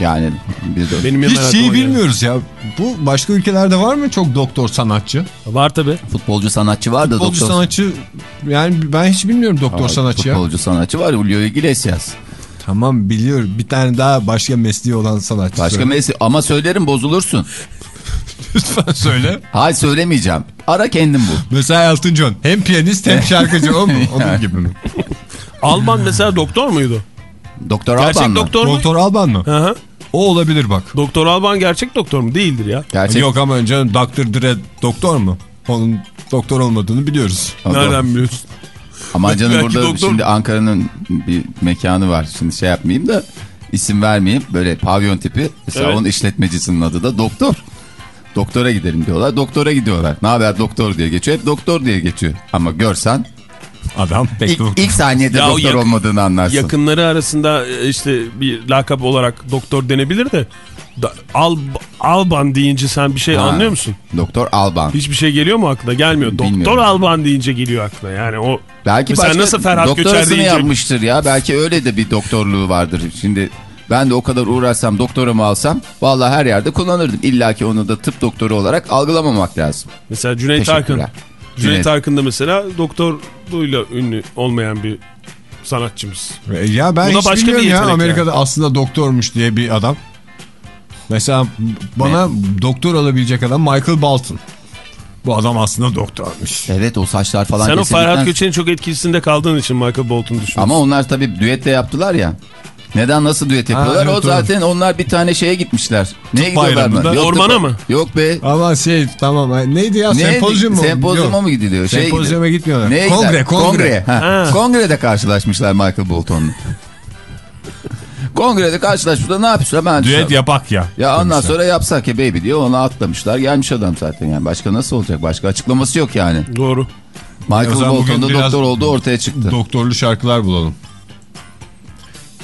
Yani bir de... Benim Hiç şeyi bilmiyoruz ya. Bu başka ülkelerde var mı çok doktor sanatçı? Var tabi. Futbolcu sanatçı var da Futbolcu doktor... sanatçı yani ben hiç bilmiyorum doktor Aa, sanatçı ya. Futbolcu sanatçı var. Julio Iglesias. Tamam biliyorum. Bir tane daha başka mesleği olan sanatçı. Başka mesleği ama söylerim bozulursun. Lütfen söyle. Hayır söylemeyeceğim. Ara kendim bu. Mesela Elton John. Hem piyanist hem şarkıcı o mu? Onun gibi mi? Alman mesela doktor muydu? Doktor Gerçek Alban mı? doktor mu? Doktor Alban mı? Hı hı. O olabilir bak. Doktor Alban gerçek doktor mu? Değildir ya. Gerçek. Yok ama canım Dr. Dre doktor mu? Onun doktor olmadığını biliyoruz. Nereden biliyorsun? Ama canım burada doktor- şimdi Ankara'nın bir mekanı var. Şimdi şey yapmayayım da isim vermeyeyim. Böyle pavyon tipi. Mesela Evet. onun işletmecisinin adı da doktor. Doktora gidelim diyorlar. Doktora gidiyorlar. Ne haber doktor diye geçiyor. Hep doktor diye geçiyor. Ama görsen Adam pek ilk, doktor. ilk saniyede Ya doktor olmadığını anlarsın. Yakınları arasında e, işte bir lakap olarak doktor denebilir de da, Al, Alban deyince sen bir şey Ha. anlıyor musun? Doktor Alban. Hiçbir şey geliyor mu aklına? Gelmiyor. Doktor Bilmiyorum. Alban deyince geliyor aklına. Yani o Belki Mesela başka nasıl Ferhat Göçer doktorasını deyince- yapmıştır ya. Belki öyle de bir doktorluğu vardır. Şimdi ben de o kadar uğraşsam doktoramı alsam vallahi her yerde kullanırdım. İlla ki onu da tıp doktoru olarak algılamamak lazım. mesela Cüneyt Arkın. Cüneyt. Arkın da mesela doktorluğuyla ünlü olmayan bir sanatçımız. E, Ya ben Bu da hiç başka bir bilmiyorum ya Amerika'da aslında doktormuş diye bir adam. Mesela bana doktor alabilecek adam Michael Bolton. Bu adam aslında doktormuş. Evet o saçlar falan Sen o kesildikten- Ferhat Göçer'in çok etkisinde kaldığın için Michael Bolton düşünüyorsun. Ama onlar tabii düetle yaptılar ya. Neden nasıl düet yapıyorlar? Ha, evet, o zaten onlar bir tane şeye gitmişler. Neye gidiyorlar bayramında. mı? Yok, Ormana tıp- mı? Yok be. Ama şey tamam neydi ya Ne? sempozyum mu? Sempozyuma mı gidiliyor? Şeye Sempozyuma gidiyor. gitmiyorlar. Neye Kongre, gider? kongre. Ha. Ha. Kongrede karşılaşmışlar Michael Bolton'la. Kongrede karşılaşmışlar ne yapmışlar? Ben Düet yapak ya. Ya ondan demişler. sonra yapsak ya baby diyor ona atlamışlar. Gelmiş adam zaten yani. Başka nasıl olacak? Başka açıklaması yok yani. Doğru. Michael Bolton da biraz doktor olduğu ortaya çıktı. Doktorlu şarkılar bulalım.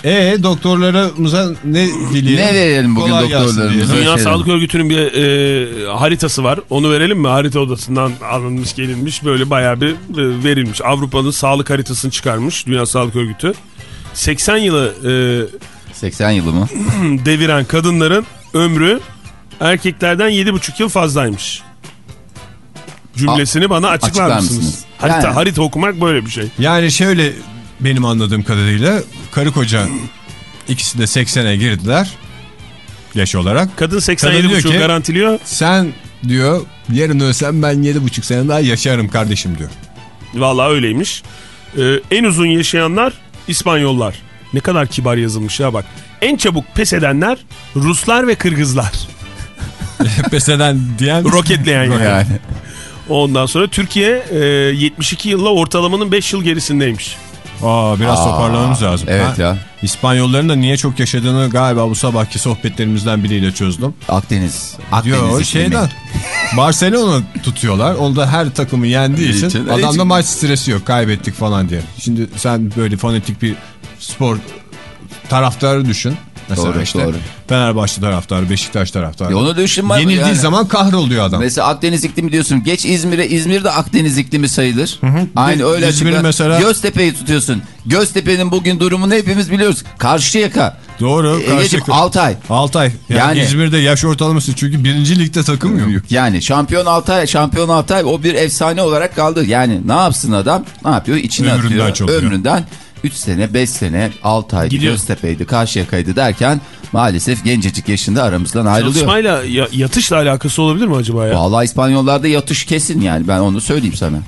E doktorlarımıza ne dileyelim? Ne verelim bugün Kolay doktorlarımıza? Dünya Sağlık Örgütü'nün bir e, haritası var. Onu verelim mi? Harita odasından alınmış gelinmiş böyle bayağı bir e, verilmiş. Avrupa'nın sağlık haritasını çıkarmış Dünya Sağlık Örgütü. 80 yılı 80 yılı mı? deviren kadınların ömrü erkeklerden 7,5 yıl fazlaymış. Cümlesini bana açıklar, açıklar mısınız? mısınız? Harita, Yani- harita okumak böyle bir şey. Yani şöyle benim anladığım kadarıyla karı koca ikisi de 80'e girdiler yaş olarak. Kadın Kadın 87,5 diyor ki- garantiliyor. Sen diyor yarın ölsem ben 7,5 sene daha yaşarım kardeşim diyor. Vallahi öyleymiş. Ee, en uzun yaşayanlar İspanyollar. Ne kadar kibar yazılmış ya bak. En çabuk pes edenler Ruslar ve Kırgızlar. Pes eden diyen... Roketleyen yani. Yani. Ondan sonra Türkiye e, 72 yılla ortalamanın 5 yıl gerisindeymiş. Aa, biraz Aa, toparlamamız lazım. evet ya. İspanyolların da niye çok yaşadığını galiba bu sabahki sohbetlerimizden biriyle çözdüm. Akdeniz. Akdeniz Diyor o iklimi. şeyden. Barcelona tutuyorlar. Onda her takımı yendiği için İçin- adamda için- maç stresi yok. Kaybettik falan diye. Şimdi sen böyle fanatik bir spor taraftarı düşün. Mesela Doğru, işte doğru. Fenerbahçe taraftarı, Beşiktaş taraftarı. Ya onu düşünme. Yenildiği yani. zaman kahroluyor adam. Mesela Akdeniz iklimi diyorsun. Geç İzmir'e. İzmir de Akdeniz iklimi sayılır. Aynı öyle İzmir'i mesela- Göztepe'yi tutuyorsun. Göztepe'nin bugün durumunu hepimiz biliyoruz. Karşıyaka. Doğru. Egeciğim, Altay. Altay. Yani, Yani- İzmir'de yaş ortalaması çünkü birinci ligde takım yok. Yani şampiyon Altay, şampiyon Altay o bir efsane olarak kaldı. Yani ne yapsın adam? Ne yapıyor? İçine Ömründen atıyor. çalıyor. Ömründen 3 sene, 5 sene Altay'dı, Gidiyor. Göztepe'ydi, Karşıyaka'ydı derken maalesef gencecik yaşında aramızdan ayrılıyor. Çalışmayla ya- yatışla alakası olabilir mi acaba ya? Vallahi İspanyollarda yatış kesin yani ben onu söyleyeyim sana.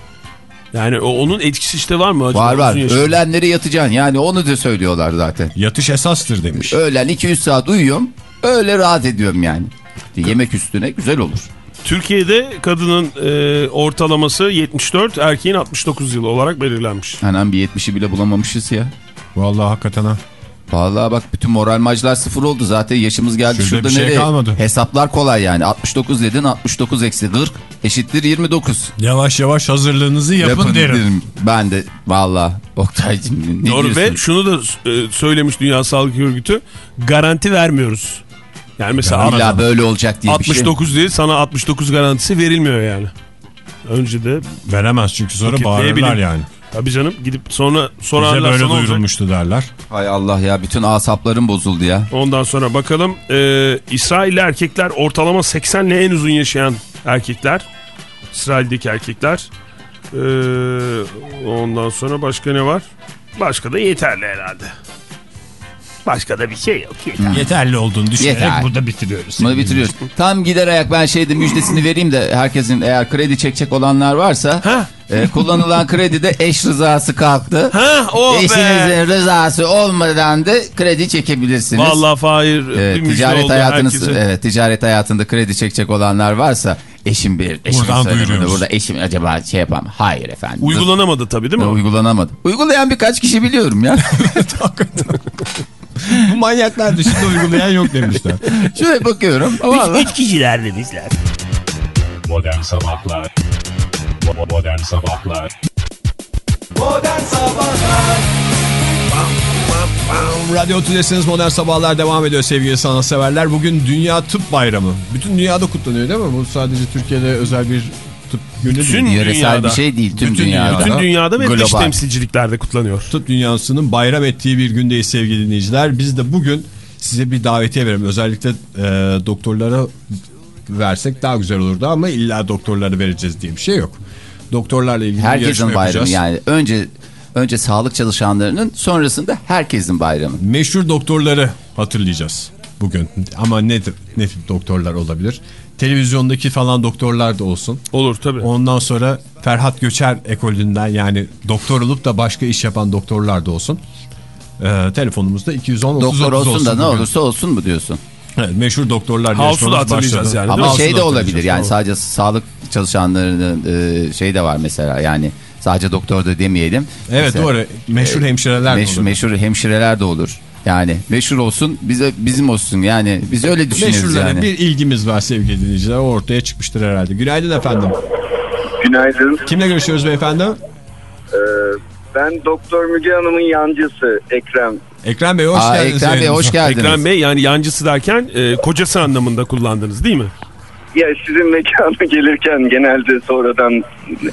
Yani o- onun etkisi işte var mı acaba? Var var. Öğlenleri yatacaksın yani onu da söylüyorlar zaten. Yatış esastır demiş. Öğlen 2-3 saat uyuyorum öyle rahat ediyorum yani. Yemek üstüne güzel olur. Türkiye'de kadının e, ortalaması 74, erkeğin 69 yıl olarak belirlenmiş. Hemen bir 70'i bile bulamamışız ya. Vallahi hakikaten ha. Vallahi bak bütün moral maclar sıfır oldu zaten yaşımız geldi Şurada şurada bir şey nereye? kalmadı. Hesaplar kolay yani 69 dedin 69 eksi 40 eşittir 29. Yavaş yavaş hazırlığınızı yapın, derim. Ben de vallahi Oktay'cım ne Doğru ve diyorsun? şunu da e, söylemiş Dünya Sağlık Örgütü. Garanti vermiyoruz. Yani mesela İlla böyle olacak diye bir şey. 69 değil sana 69 garantisi verilmiyor yani. Önce de Veremez çünkü sonra bağırırlar yani. tabii canım gidip sonra Bize sorarlar böyle sana olacak. duyurulmuştu derler. Hay Allah ya bütün asaplarım bozuldu ya. Ondan sonra bakalım e, İsrailli erkekler ortalama 80 ile en uzun yaşayan erkekler. İsrail'deki erkekler. E, ondan sonra başka ne var? Başka da yeterli herhalde. Başka da bir şey yok. Yeter. Yeterli olduğunu düşünerek Yeter. burada bitiriyoruz. Bunu bitiriyoruz. Tam gider ayak ben şeyde müjdesini vereyim de herkesin eğer kredi çekecek olanlar varsa Ha? e, kullanılan kredide eş rızası kalktı. Ha o be. Eşinizin rızası olmadan da kredi çekebilirsiniz. Vallahi Fahir müjde ticaret hayatınız herkese. evet ticaret hayatında kredi çekecek olanlar varsa eşim bir eşim Buradan duyuruyoruz. Burada eşim acaba şey yapam. Hayır efendim. Uygulanamadı tabii değil mi? Uygulanamadı. Uygulayan birkaç kişi biliyorum ya. Bu manyaklar dışında uygulayan yok demişler. Şöyle bakıyorum. Vallahi. kişiler demişler. Modern Sabahlar Modern Sabahlar Modern Sabahlar Radyo Tülesi'niz Modern Sabahlar devam ediyor sevgili sanatseverler. Bugün Dünya Tıp Bayramı. Bütün dünyada kutlanıyor değil mi? Bu sadece Türkiye'de özel bir Bütün. Yöresel dünyada. bir şey değil tüm Bütün dünyada. dünyada. Bütün dünyada ve dış Global. temsilciliklerde kutlanıyor. Tıp dünyasının bayram ettiği bir gündeyiz sevgili dinleyiciler. Biz de bugün size bir davetiye verelim. Özellikle e, doktorlara versek daha güzel olurdu ama illa doktorlara vereceğiz diye bir şey yok. Doktorlarla ilgili Herkesin bayramı yani. Önce önce sağlık çalışanlarının sonrasında herkesin bayramı. Meşhur doktorları hatırlayacağız bugün. Ama ne, ne tip doktorlar olabilir? Televizyondaki falan doktorlar da olsun. Olur tabii. Ondan sonra Ferhat Göçer ekolünden yani doktor olup da başka iş yapan doktorlar da olsun. Ee, telefonumuzda 210 Doktor 39 olsun da ne olursa olsun mu diyorsun? Evet, meşhur doktorlar House'u da hatırlayacağız başladı. yani, Ama House'u şey de olabilir yani tamam. sadece sağlık çalışanlarının e, şey de var mesela yani sadece doktor da demeyelim. Evet Mesela, doğru. Meşhur hemşireler de meş- olur. meşhur hemşireler de olur. Yani meşhur olsun bize bizim olsun yani biz öyle düşünüyoruz Meşhurlara yani. bir ilgimiz var sevgili dinleyiciler. O ortaya çıkmıştır herhalde. Günaydın efendim. Günaydın. Kimle görüşüyoruz beyefendi? Ee, ben Doktor Müge Hanım'ın yancısı Ekrem. Ekrem Bey hoş Aa, geldiniz. Ekrem Bey hoş geldiniz. Ekrem Bey yani yancısı derken e, kocası anlamında kullandınız değil mi? Ya sizin mekana gelirken genelde sonradan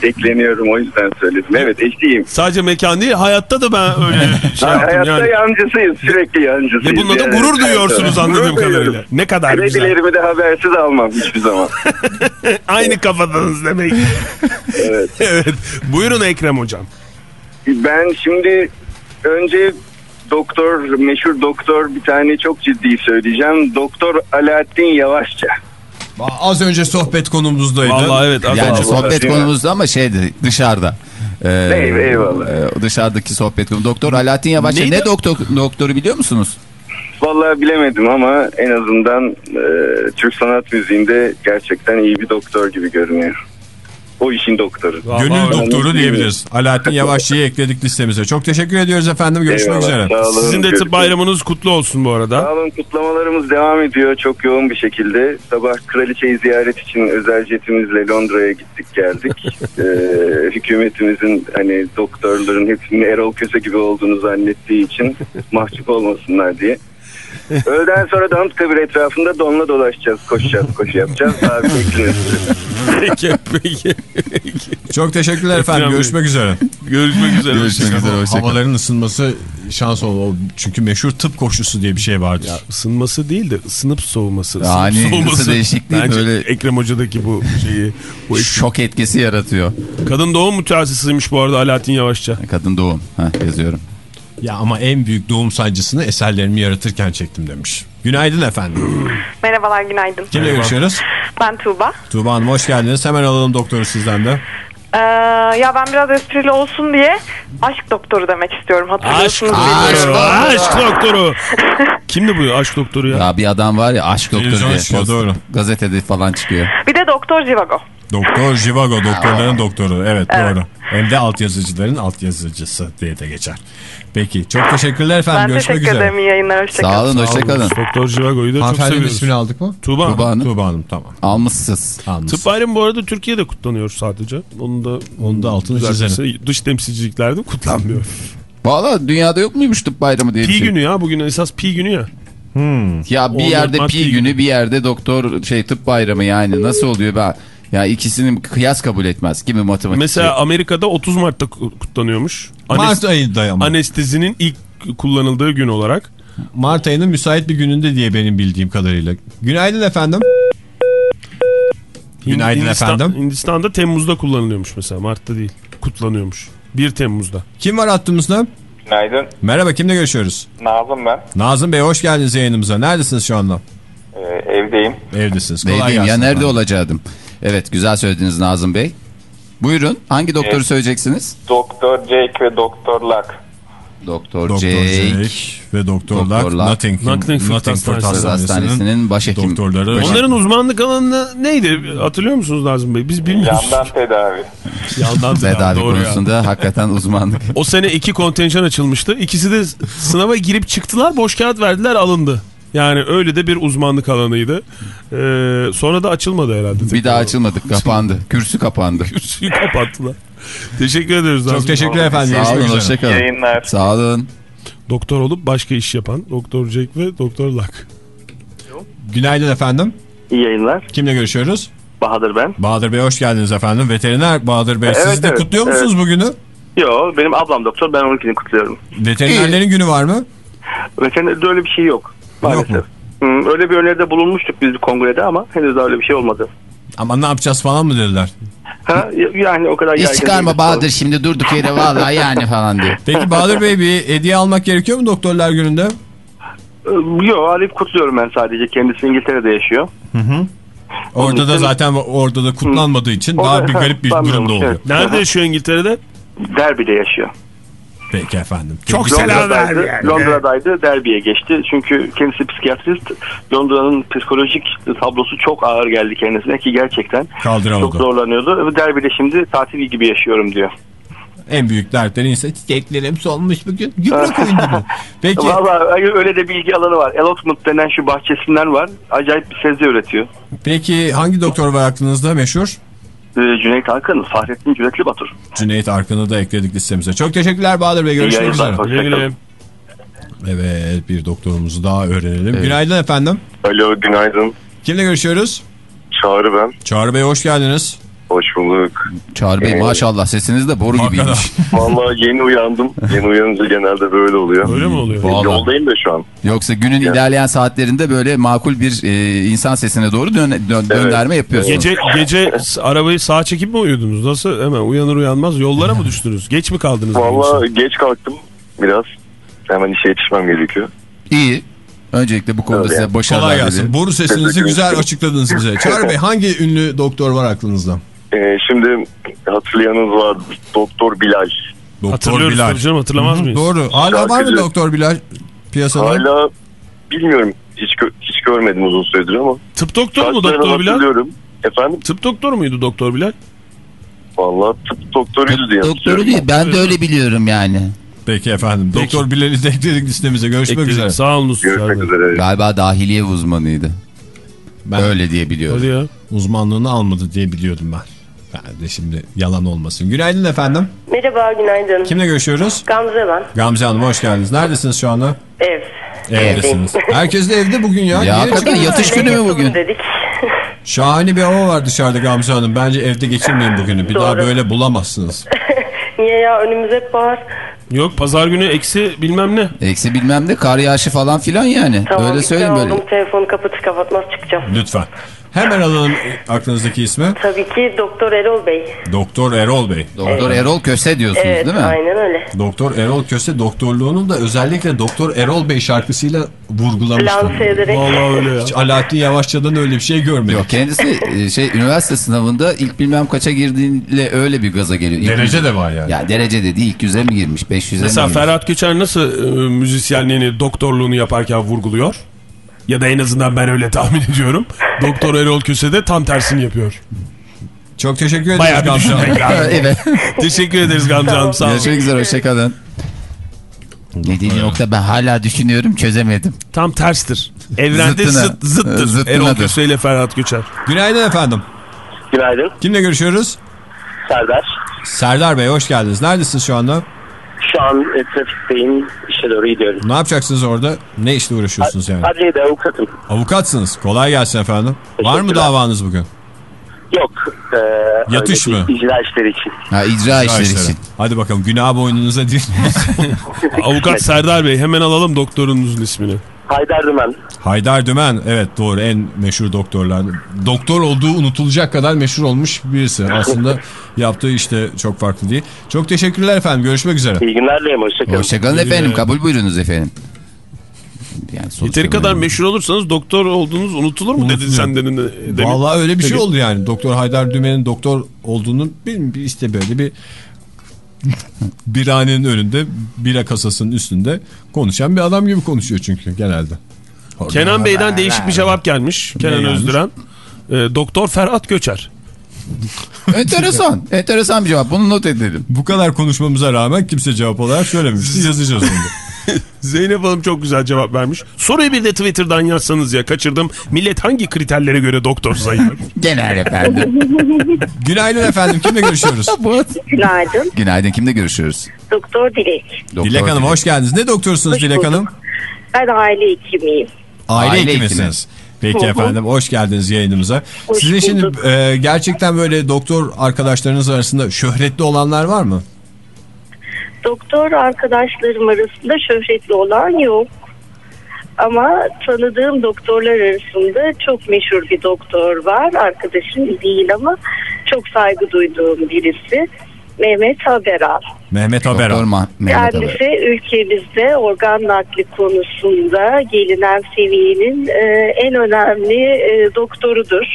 ekleniyorum o yüzden söyledim. Evet eşliyim. Sadece mekan değil hayatta da ben öyle şey yaptım Hayatta yani. yancısıyız sürekli yancısıyız. Ve bununla da Yani. gurur duyuyorsunuz Gurur anladığım duyuyorum. kadarıyla. Ne kadar güzel. Kredilerimi de habersiz almam hiçbir zaman. Aynı kafadanız demek. Evet. evet. Buyurun Ekrem hocam. Ben şimdi önce doktor, meşhur doktor bir tane çok ciddi söyleyeceğim. Doktor Alaaddin Yavaşça. Az önce sohbet konumuzdaydı. Vallahi evet. az Yani önce- sohbet konumuzda ama şeydi dışarıda. Ee, Eyv- eyvallah. e, dışarıdaki sohbet konu. Doktor Alaaddin Yavaşça Neydi? ne doktor doktoru biliyor musunuz? Vallahi bilemedim ama en azından e, Türk sanat müziğinde gerçekten iyi bir doktor gibi görünüyor. O işin doktoru. Vallahi Gönül doktoru diyebiliriz. Alaaddin Yavaşçı'yı ekledik listemize. Çok teşekkür ediyoruz efendim. Görüşmek Eyvallah, üzere. olun. Sizin de tıp bayramınız kutlu olsun bu arada. Sağ olun kutlamalarımız devam ediyor çok yoğun bir şekilde. Sabah kraliçeyi ziyaret için özel jetimizle Londra'ya gittik geldik. ee, hükümetimizin hani doktorların hepsinin Erol Köse gibi olduğunu zannettiği için mahcup olmasınlar diye. Öğleden sonra da Anıtkabir etrafında donla dolaşacağız, koşacağız, koşu yapacağız. Abi bekleriz. peki peki. Çok teşekkürler efendim. Görüşmek üzere. Görüşmek üzere. Görüşmek üzere. Hoşçakalın. Havaların ısınması şans oldu. Çünkü meşhur tıp koşusu diye bir şey vardır. Ya ısınması değil de ısınıp soğuması. Yani soğuması. ısı değişikliği Bence böyle- Ekrem Hoca'daki bu şeyi. Bu Şok etkisi yaratıyor. Kadın doğum mütehassısıymış bu arada Alaaddin Yavaşça. Kadın doğum. Heh, yazıyorum. Ya ama en büyük doğum sancısını eserlerimi yaratırken çektim demiş. Günaydın efendim. Merhabalar, günaydın. Kimle görüşüyoruz? Ben Tuğba. Tuğba Hanım hoş geldiniz. Hemen alalım doktoru sizden de. Ee, ya ben biraz esprili olsun diye aşk doktoru demek istiyorum. Aşk Hatırlıyorsunuz. doktoru. bilmiyorum. Aşk doktoru. Kimdi bu aşk doktoru ya? Ya bir adam var ya aşk doktoru Televizyon diye. çıkıyor, doğru. Gazetede falan çıkıyor. Bir de Doktor Jivago. Doktor Jivago doktorların doktoru. Evet, doğru. Hem de altyazıcıların altyazıcısı diye de geçer. Peki çok teşekkürler efendim. Ben Görüşmek teşekkür üzere. ederim. İyi yayınlar. Hoşçakalın. Sağ olun hoşçakalın. Doktor Jivago'yu da çok seviyoruz. ismini aldık mı? Tuğba. Tuğba Hanım. Tuğba Hanım tamam. Almışsız. Almış. Tıp bayramı bu arada Türkiye'de kutlanıyor sadece. Onu da Onu da altını çizelim. Dış temsilciliklerde kutlanmıyor. Valla dünyada yok muymuş tıp bayramı diye bir Pi şey? günü ya bugün esas pi günü ya. Ya bir 14 yerde Mart pi pi günü bir yerde doktor şey tıp bayramı yani nasıl oluyor ben ya ikisini kıyas kabul etmez gibi matematik. Mesela Amerika'da 30 Mart'ta ku- kutlanıyormuş. Mart ayında ama. Anestezinin ilk kullanıldığı gün olarak. Mart ayının müsait bir gününde diye benim bildiğim kadarıyla. Günaydın efendim. Günaydın Hindistan- efendim. Hindistan'da Temmuz'da kullanılıyormuş mesela. Mart'ta değil. Kutlanıyormuş. 1 Temmuz'da. Kim var hattımızda? Günaydın. Merhaba kimle görüşüyoruz? Nazım ben. Nazım Bey hoş geldiniz yayınımıza. Neredesiniz şu anda? Ee, evdeyim. Evdesiniz. Kolay Beydeyim ya gelsin nerede efendim. olacaktım? Evet güzel söylediniz Nazım Bey. Buyurun hangi doktoru Evet. söyleyeceksiniz? Doktor Jake ve Doktor Luck. Doktor, Doktor Jake. Jake ve Doktor Luck, Luck. Notting, Nottingford Nottingford Hastanesi'nin başhekim. doktorları. Baş- Onların uzmanlık alanı neydi? Hatırlıyor musunuz Nazım Bey? Biz bilmiyoruz. Yandan tedavi. Yandan Tedavi ya. konusunda hakikaten uzmanlık. O sene iki kontenjan açılmıştı. İkisi de sınava girip çıktılar. Boş kağıt verdiler alındı. Yani öyle de bir uzmanlık alanıydı. Ee, sonra da açılmadı herhalde. Bir daha açılmadık kapandı. Kürsü kapandı. Kürsüyü kapattılar. Teşekkür ederiz. Çok Nazım. teşekkürler efendim. Sağ olun hoşçakalın. Yayınlar. Sağ olun. Doktor olup başka iş yapan Doktor Jack ve Doktor Luck. Günaydın efendim. İyi yayınlar. Kimle görüşüyoruz? Bahadır ben. Bahadır Bey hoş geldiniz efendim. Veteriner Bahadır Bey. Siz Evet, de evet, kutluyor musunuz bugünü? Yo benim ablam doktor ben onunkini kutluyorum. Veterinerlerin günü var mı? Veterinerde öyle bir şey yok. Maalesef. mu? Hmm, öyle bir öneride bulunmuştuk biz kongrede ama henüz daha öyle bir şey olmadı. Ama ne yapacağız falan mı dediler? Ha, yani o kadar İş çıkarma. Bahadır şimdi durduk yere vallahi yani falan diyor. Peki Bahadır Bey bir hediye almak gerekiyor mu doktorlar gününde? Ee, Yo Arif kutluyorum ben sadece. Kendisi İngiltere'de yaşıyor. Orada da için- zaten orada da kutlanmadığı için O daha da- bir garip bir durumda oluyor. evet. Nerede yaşıyor İngiltere'de? Derby'de yaşıyor. Peki efendim. Çok selam Londra'daydı, ver. Londra'daydı Derby'ye geçti. Çünkü kendisi psikiyatrist. Londra'nın psikolojik tablosu çok ağır geldi kendisine ki gerçekten Kaldıramadı. çok zorlanıyordu. Ve Derby'de şimdi tatil gibi yaşıyorum diyor. En büyük dertleri insan çiçeklerim solmuş bugün. Gübre koyun gibi. Peki Valla öyle de bilgi alanı var. Elotmut denen şu bahçesinden var. Acayip bir sebze üretiyor. peki hangi doktor var aklınızda meşhur? Ee, Cüneyt Arkın, Fahrettin Cüretli Batur. Cüneyt Arkan'ı da ekledik listemize. Çok teşekkürler Bahadır Bey. Görüşmek üzere. güle. Evet bir doktorumuzu daha öğrenelim. Günaydın efendim. Alo günaydın. Kimle görüşüyoruz? Çağrı ben. Çağrı Bey hoş geldiniz. Hoş bulduk. Çağrı Bey maşallah sesiniz de boru gibiymiş. Vallahi yeni uyandım. Yeni uyanınca genelde böyle oluyor. Öyle mi oluyor? Vallahi. Yoldayım da şu an. Yoksa günün ilerleyen saatlerinde böyle makul bir e, insan sesine doğru dön, dön- dönderme yapıyorsunuz. Gece gece arabayı sağa çekip mi uyudunuz? Nasıl? Hemen uyanır uyanmaz yollara mı düştünüz? Geç mi kaldınız? Vallahi geç kalktım biraz. Hemen işe yetişmem gerekiyor. İyi. Öncelikle bu konuda Öyle size yani. başarılar Kolay gelsin. Boru sesinizi güzel açıkladınız bize. Çağrı Bey hangi ünlü doktor var aklınızda? Ee, şimdi hatırlayanınız var. Doktor Bilal. Doktor Hatırlıyoruz Bilal. tabii canım hatırlamaz Hı hı, mıyız? Doğru. Hala var mı Şarkıcı. Doktor Bilal piyasada? Hala bilmiyorum. Hiç gö- hiç görmedim uzun süredir ama. Tıp doktoru mu Doktor Bilal? hatırlıyorum. Efendim? Tıp doktoru muydu Doktor Bilal? Vallahi tıp doktoruydu diye Doktoru hatırlıyorum. değil ben de öyle biliyorum yani. Peki efendim. Peki. Doktor Bilal'i de ekledik listemize. Görüşmek Ekledik. üzere. Sağ olun Görüşmek üzere. Galiba dahiliye uzmanıydı. Ben Öyle diye biliyorum. Hadi ya. uzmanlığını almadı diye biliyordum ben. Ben de şimdi yalan olmasın. Günaydın efendim. Merhaba, günaydın. Kimle görüşüyoruz? Gamze ben. Gamze Hanım hoş geldiniz. Neredesiniz şu anda? Ev. Evdesiniz. Herkes de evde bugün ya. Ya hakikaten yatış günü mü bugün? Dedik. Şahane bir hava var dışarıda Gamze Hanım. Bence evde geçirmeyin bugünü. Bir daha Doğru. böyle bulamazsınız. Niye ya önümüz hep bahar. Yok pazar günü eksi bilmem ne. Eksi bilmem ne kar yağışı falan filan yani. Tamam, öyle söyleyeyim böyle. Telefonu kapatır kapatmaz çıkacağım. Lütfen. Hemen alalım aklınızdaki ismi. Tabii ki Doktor Erol Bey. Doktor Erol Bey. Doktor Erol Köse diyorsunuz Evet, değil mi? aynen öyle. Doktor Erol Köse doktorluğunu da özellikle Doktor Erol Bey şarkısıyla vurgulamıştı. Lanse ederek. Vallahi öyle ya. Hiç Alaaddin Yavaşça'dan öyle bir şey görmedim. Yok kendisi e, şey üniversite sınavında ilk bilmem kaça girdiğiyle öyle bir gaza geliyor. İlk Derece de var yani. Ya derece de değil ilk yüze mi girmiş 500'e mi Mesela girmiş? Ferhat Göçer nasıl e, müzisyenliğini, doktorluğunu yaparken vurguluyor? Ya da en azından ben öyle tahmin ediyorum. Doktor Erol Köse de tam tersini yapıyor. Çok teşekkür ederiz Bayağı Gamze Hanım. evet. Teşekkür ederiz Gamze Hanım sağ olun. Görüşmek üzere hoşçakalın. Dediğin nokta ben hala düşünüyorum çözemedim. Tam terstir. Evrende Zıttına. zıt, zıttır. Zıttınadır. Erol Köse ile Ferhat Göçer. Günaydın efendim. Günaydın. Kimle görüşüyoruz? Serdar. Serdar Bey hoş geldiniz. Neredesiniz şu anda? Şu an e, trafikteyim. İşe doğru gidiyorum. Ne yapacaksınız orada? Ne işle uğraşıyorsunuz yani? Adliyede avukatım. Avukatsınız. Kolay gelsin efendim. Var mı davanız bugün? Yok. E, Yatış mı? İcra işleri için. Ha icra işleri Arkadaşlar, için. Hadi bakalım günah boynunuza değil. Avukat Serdar Bey hemen alalım doktorunuzun ismini. Haydar Dümen. Haydar Dümen evet doğru en meşhur doktorlar. Doktor olduğu unutulacak kadar meşhur olmuş birisi. Aslında yaptığı işte çok farklı değil. Çok teşekkürler efendim. Görüşmek üzere. İyi günler dileyim. Hoşçakalın. Hoşçakalın efendim kabul buyurunuz efendim. Yani Yeteri kadar böyle- meşhur olursanız doktor olduğunuz unutulur mu dedin sen demin. Vallahi öyle bir şey Peki. oldu yani. Doktor Haydar Dümen'in doktor olduğunu bir, bir işte böyle bir birhanenin önünde bira kasasının üstünde konuşan bir adam gibi konuşuyor çünkü genelde. Kenan Bey'den değişik bir cevap gelmiş. Kenan gelmiş? Özdüren. Ee, Doktor Ferhat Göçer. Enteresan. Enteresan bir cevap. Bunu not edelim. Bu kadar konuşmamıza rağmen kimse cevap olarak söylememişti. Yazacağız onu. Zeynep Hanım çok güzel cevap vermiş. Soruyu bir de Twitter'dan yazsanız ya kaçırdım. Millet hangi kriterlere göre doktor sayıyor? Genel efendim. Günaydın efendim. Kimle görüşüyoruz? Günaydın. Günaydın kimle görüşüyoruz? Doktor Dilek. Doktor Dilek Hanım hoş geldiniz. Ne doktorsunuz Hoş Dilek bulduk. Hanım? Ben aile hekimiyim. Aile, Aile hekimisiniz. Peki efendim hoş geldiniz yayınımıza. Hoş Sizin şimdi bulduk. e, gerçekten böyle doktor arkadaşlarınız arasında şöhretli olanlar var mı? Doktor arkadaşlarım arasında şöhretli olan yok. Ama tanıdığım doktorlar arasında çok meşhur bir doktor var. Arkadaşım değil ama çok saygı duyduğum birisi. Mehmet Haberal. Mehmet Doktor Haberal. Ma- Mehmet. Kendisi ülkemizde organ nakli konusunda gelinen seviyenin e, en önemli e, doktorudur.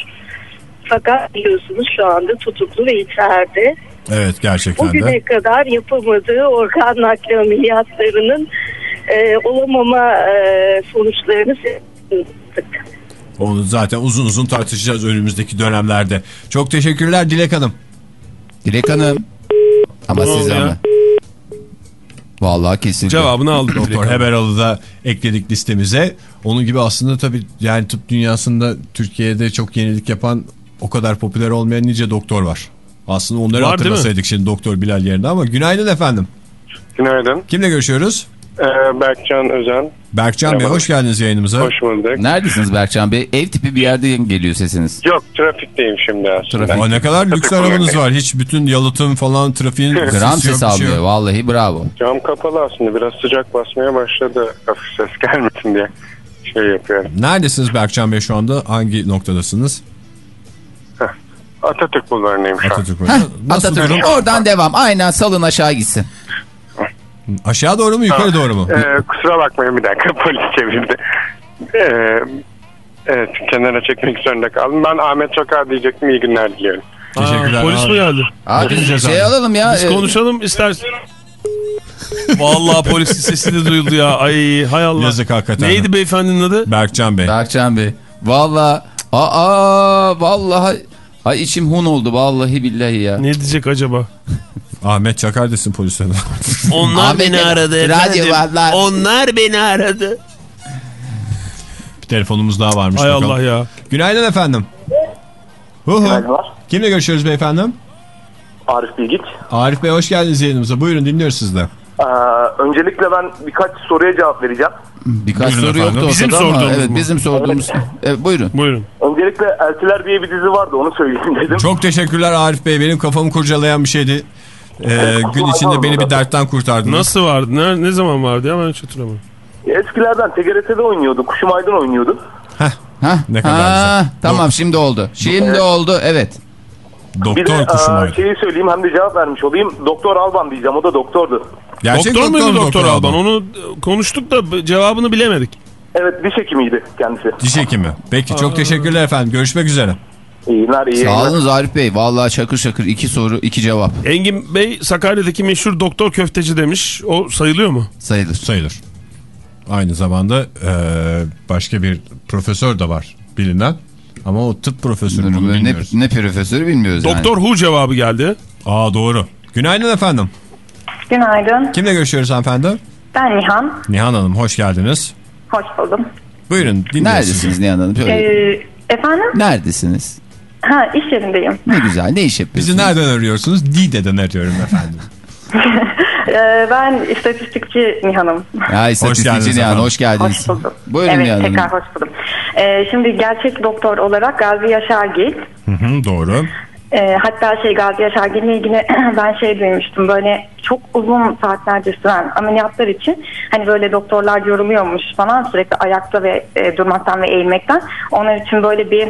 Fakat biliyorsunuz şu anda tutuklu ve içeride. Evet gerçekten de. Bugüne kadar yapamadığı organ nakli ameliyatlarının e, olamama e, sonuçlarını seyrettik. Onu zaten uzun uzun tartışacağız önümüzdeki dönemlerde. Çok teşekkürler Dilek Hanım. Dilek Hanım. Ama siz ama. Vallahi kesinlikle. Cevabını aldık. Doktor. Heberalı da ekledik listemize. Onun gibi aslında tabii yani tıp dünyasında Türkiye'de çok yenilik yapan o kadar popüler olmayan nice doktor var. Aslında onları Var, hatırlasaydık şimdi Doktor Bilal yerine ama günaydın efendim. Günaydın. Kimle görüşüyoruz? Ee, Berkcan Özen. Berkcan Bey Merhaba. hoş geldiniz yayınımıza. Hoş bulduk. Neredesiniz Berkcan Bey? Ev tipi bir yerde geliyor sesiniz. Yok trafikteyim şimdi aslında. Trafik. Aa, ne kadar lüks arabanız var. Hiç bütün yalıtım falan trafiğin Gram ses şey almıyor. yok. Vallahi bravo. Cam kapalı aslında biraz sıcak basmaya başladı hafif ses gelmesin diye şey yapıyorum. Neredesiniz Berkcan Bey şu anda? Hangi noktadasınız? Atatürk bulvarındayım şu an. Atatürk. Heh, Nasıl Atatürk. durum? Oradan devam. Aynen salın aşağı gitsin. Aşağı doğru mu yukarı doğru mu? Ee, kusura bakmayın bir dakika polis çevirdi. Ee, evet kenara çekmek zorunda kaldım. Ben Ahmet Çakar diyecektim iyi günler diliyorum. Teşekkürler. Aa, Polis mi geldi? Abi şey abi. alalım ya. Biz e, konuşalım istersen. Vallahi polisin sesi de duyuldu ya. Ay hay Allah. Yazık hakikaten. Neydi beyefendinin adı? Berkcan Bey. Berkcan Bey. Valla. Aa vallahi. Ay içim hun oldu vallahi billahi ya. Ne diyecek acaba? Ahmet Çakar desin polise. Onlar Ahmet beni aradı radyo efendim. varlar. Onlar beni aradı. Bir telefonumuz daha varmış. Hay bakalım. Allah ya. Günaydın efendim. Hu hu. Kimle görüşüyoruz beyefendim? Arif Bilgiç. Arif Bey hoş geldiniz yayınımıza. Buyurun dinliyoruz sizde. Ee, öncelikle ben birkaç soruya cevap vereceğim. Birkaç Buyurun soru efendim. yoktu Bizim ortada ama sorduğumuz evet bizim sorduğumuz. Evet, buyurun. Buyurun. Öncelikle Eltiler diye bir dizi vardı onu söyleyeyim dedim. Çok teşekkürler Arif Bey. Benim kafamı kurcalayan bir şeydi. Ee, gün içinde beni bir dertten kurtardınız. Nasıl vardı? Ne, ne zaman vardı ya ben hiç hatırlamıyorum. Eskilerden TGRT'de oynuyordu. Kuşum Aydın oynuyordu. Hah, Ne kadar ha, güzel. Tamam şimdi oldu. Şimdi oldu evet. Bir Doktor de kuşum aa, oydu. şeyi söyleyeyim hem de cevap vermiş olayım. Doktor Alban diyeceğim o da doktordu. Gerçek doktor muydu mu Doktor Alban? Onu e, konuştuk da cevabını bilemedik. Evet diş hekimiydi kendisi. Diş hekimi. Peki çok teşekkürler efendim. Görüşmek üzere. İyi günler iyi Sağ olun Arif Bey. Vallahi şakır şakır iki soru iki cevap Engin Bey Sakarya'daki meşhur doktor köfteci demiş. O sayılıyor mu? sayılır. Sayılır. Aynı zamanda e, başka bir profesör de var bilinen. Ama o tıp profesörü bunu Ne, bilmiyoruz. ne profesörü bilmiyoruz yani. Doktor Hu cevabı geldi. Aa doğru. Günaydın efendim. Günaydın. Kimle görüşüyoruz hanımefendi? Ben Nihan. Nihan Hanım hoş geldiniz. Hoş buldum. Buyurun Neredesiniz Nihan Hanım? Şöyle. Ee, efendim? Neredesiniz? Ha iş yerindeyim. Ne güzel. Ne iş yapıyorsunuz? Bizi nereden arıyorsunuz? Dide'den arıyorum efendim. Ee, ben istatistikçi Nihan'ım. Ya istatistikçi geldiniz Nihan efendim. hoş geldiniz. Hoş buldum. Buyurun evet Nihan Hanım. tekrar hoş buldum. Ee, şimdi gerçek doktor olarak Gazi Yaşargil. Hı hı, doğru. Ee, hatta şey Gazi Yaşargil'le ilgili ben şey duymuştum böyle çok uzun saatlerce süren ameliyatlar için hani böyle doktorlar yoruluyormuş falan sürekli ayakta ve e, durmaktan ve eğilmekten. Onlar için böyle bir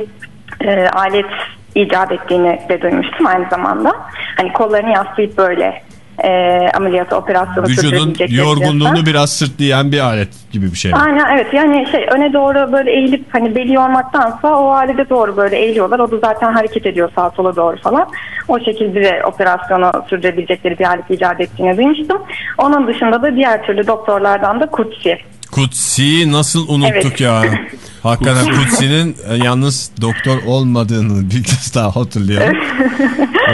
e, alet icat ettiğini de duymuştum aynı zamanda. Hani kollarını yaslayıp böyle e, ameliyatı operasyonu Vücudun yorgunluğunu diyorsa. biraz sırtlayan bir alet gibi bir şey. Aynen evet yani şey öne doğru böyle eğilip hani beli yormaktansa o halde doğru böyle eğiliyorlar. O da zaten hareket ediyor sağa sola doğru falan. O şekilde de operasyonu sürdürebilecekleri bir alet icat ettiğini duymuştum. Onun dışında da diğer türlü doktorlardan da Kutsi. Kutsi'yi nasıl unuttuk Evet. ya? Hakikaten Kutsi'nin e, yalnız doktor olmadığını bir kez daha hatırlayalım.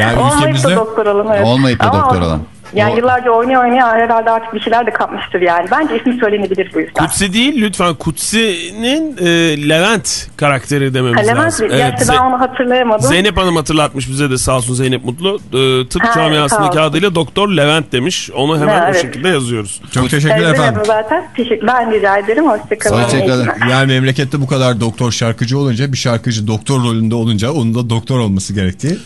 Yani Olmayıp da ülkemizde doktor olan evet. Olmayıp da doktor olan. Yani O- yıllarca oynuyor oynuyor herhalde artık bir şeyler de kapmıştır yani. Bence ismi söylenebilir bu yüzden. Kutsi değil lütfen. Kutsi'nin e, Levent karakteri dememiz Ha, Levent, lazım. gerçi ben Ze- onu hatırlayamadım. Zeynep Hanım hatırlatmış bize de sağ olsun Zeynep Mutlu. E, tıp Ha, camiasındaki adıyla Doktor Levent demiş. Onu hemen Ha, o evet. şekilde yazıyoruz. çok teşekkürler Evet, efendim. zaten. Teşekkür, ben rica ederim. Hoşçakalın. Hoşçakalın. Yani memlekette bu kadar doktor şarkıcı olunca bir şarkıcı doktor rolünde olunca onun da doktor olması gerektiği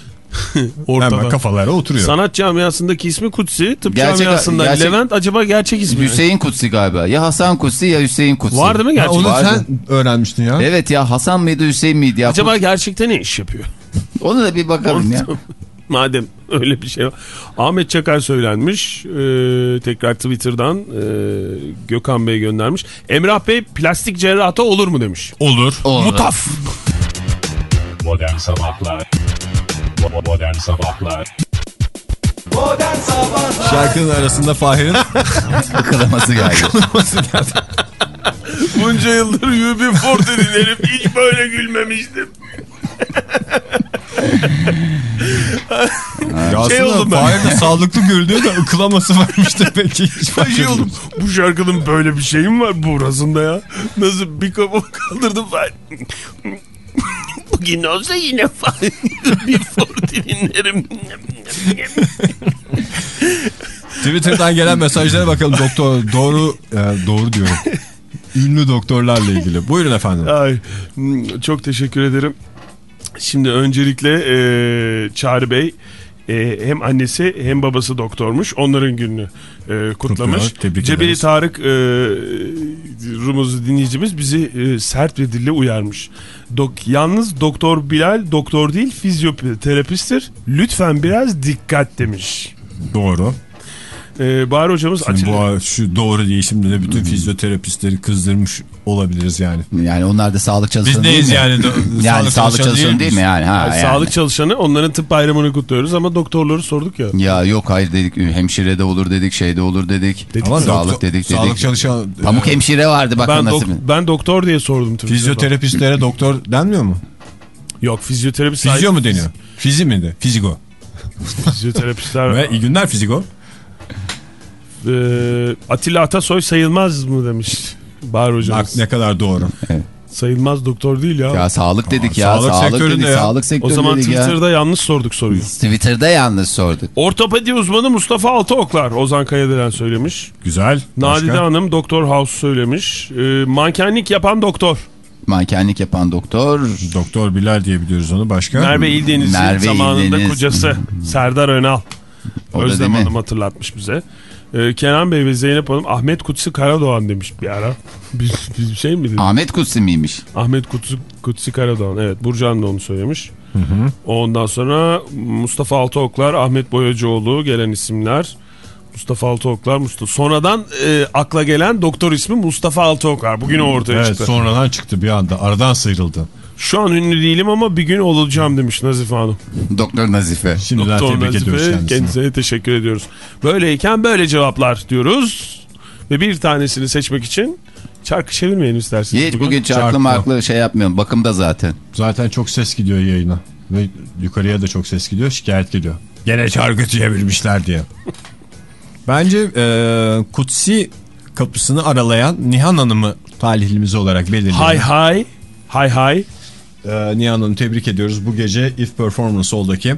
Ortada. hemen kafalara oturuyor. Sanat camiasındaki ismi Kutsi. Tıp Gerçek- camiasında gerçek- Levent acaba gerçek ismi mi? Hüseyin Kutsi galiba. Ya Hasan Kutsi ya Hüseyin Kutsi. Var değil mi gerçek? onu Vardı. sen öğrenmiştin ya. Evet ya Hasan mıydı Hüseyin miydi ya? Acaba gerçekte ne iş yapıyor? Onu da bir bakalım ya. Madem öyle bir şey var. Ahmet Çakar söylenmiş. Ee, tekrar Twitter'dan e, Gökhan Bey göndermiş. Emrah Bey plastik cerrahta olur mu demiş. Olur. Olur. Mutaf. Modern Sabahlar Modern Sabahlar Modern Sabahlar Şarkının arasında Fahir'in Akılaması geldi. Bunca yıldır UB40 dinlerim. Hiç böyle gülmemiştim. ya Şey oldum ben. Fahir de sağlıklı görünüyor da ıkılaması varmıştı peki. Hiç Şey oldum. Bu şarkının böyle bir şeyi mi var burasında ya? Nasıl bir kafa kaldırdım ben. Bugün olsa yine bir forti dinlerim. Twitter'dan gelen mesajlara bakalım doktor doğru e, doğru diyorum. Ünlü doktorlarla ilgili. Buyurun efendim. Ay, çok teşekkür ederim. Şimdi öncelikle e, Çağrı Bey e, hem annesi hem babası doktormuş. Onların gününü e, kutlamış. Kutluyor, Cebeli ederiz. Tarık e, Rumuzlu dinleyicimiz bizi e, sert bir dille uyarmış. Dok, yalnız Doktor Bilal doktor değil fizyoterapisttir. Lütfen biraz dikkat demiş. Doğru. E, Bahar hocamız Şimdi Atilla- bu şu doğru diye şimdi de bütün fizyoterapistleri kızdırmış olabiliriz yani. Yani onlar da sağlık çalışanı Biz neyiz değil mi? yani? yani sağlık çalışanı değil mi yani? Ha, Yani yani. Sağlık çalışanı onların tıp bayramını kutluyoruz ama doktorları sorduk ya. Ya yok hayır dedik hemşire de olur dedik şey de olur dedik. Ama sağlık doktor- dedik Sağlık dedik. çalışan Pamuk hemşire vardı bakın Ben, nasıl. dok- ben doktor diye sordum. Fizyoterapistlere doktor denmiyor mu? Yok fizyoterapist. Fizyo mu deniyor? Fizi mi de? Fizigo. Fizyoterapistler. Ve iyi günler fizigo. Ee, Atilla Atasoy sayılmaz mı demiş Bahar Bak hocamız. ne kadar doğru. Sayılmaz doktor değil ya. Ya sağlık dedik Aa, ya. sağlık Sağlık, sektöründe dedik. ya. Sağlık o sektörü zaman dedik ya. Twitter'da yanlış sorduk soruyu. Twitter'da yanlış sorduk. Ortopedi uzmanı Mustafa Altıoklar Ozan Kayadelen söylemiş. Güzel. Nadide Başka? Hanım Doktor House söylemiş. Ee, mankenlik yapan doktor. Mankenlik yapan doktor. Doktor Bilal diye biliyoruz onu. Başka? Merve İldeniz'in Merve zamanında İldeniz. kocası Serdar Önal. O Özlem? Hanım hatırlatmış bize. Ee, Kenan Bey ve Zeynep Hanım Ahmet Kutsi Karadoğan demiş bir ara. Bir, bir şey mi dedi? Ahmet Kutsi miymiş? Ahmet Kutsi, Kutsi Karadoğan evet Burcu Hanım da onu söylemiş. Ondan sonra Mustafa Altıoklar, Ahmet Boyacıoğlu gelen isimler. Mustafa Altıoklar, Mustafa. Sonradan e, akla gelen doktor ismi Mustafa Altıoklar. Bugün o ortaya Evet çıktı. sonradan çıktı bir anda. Aradan sıyrıldı. Şu an ünlü değilim ama bir gün olacağım demiş Nazife Hanım. Doktor Nazife. Şimdiden Doktor tebrik ediyoruz Nazife kendisine teşekkür ediyoruz. Böyleyken böyle cevaplar diyoruz. Ve bir tanesini seçmek için çarkı çevirmeyin isterseniz. Hiç bugün çarklı Çarklı. marklı şey yapmıyorum. Bakımda zaten. Zaten çok ses gidiyor yayına. Ve yukarıya da çok ses gidiyor. Şikayet geliyor. Gene çarkı çevirmişler diye. Bence e, Kutsi kapısını aralayan Nihan Hanım'ı talihlimiz olarak belirleyelim. Hay hay. Hay hay. E, Nihan Hanım'ı tebrik ediyoruz. Bu gece If Performance Hall'daki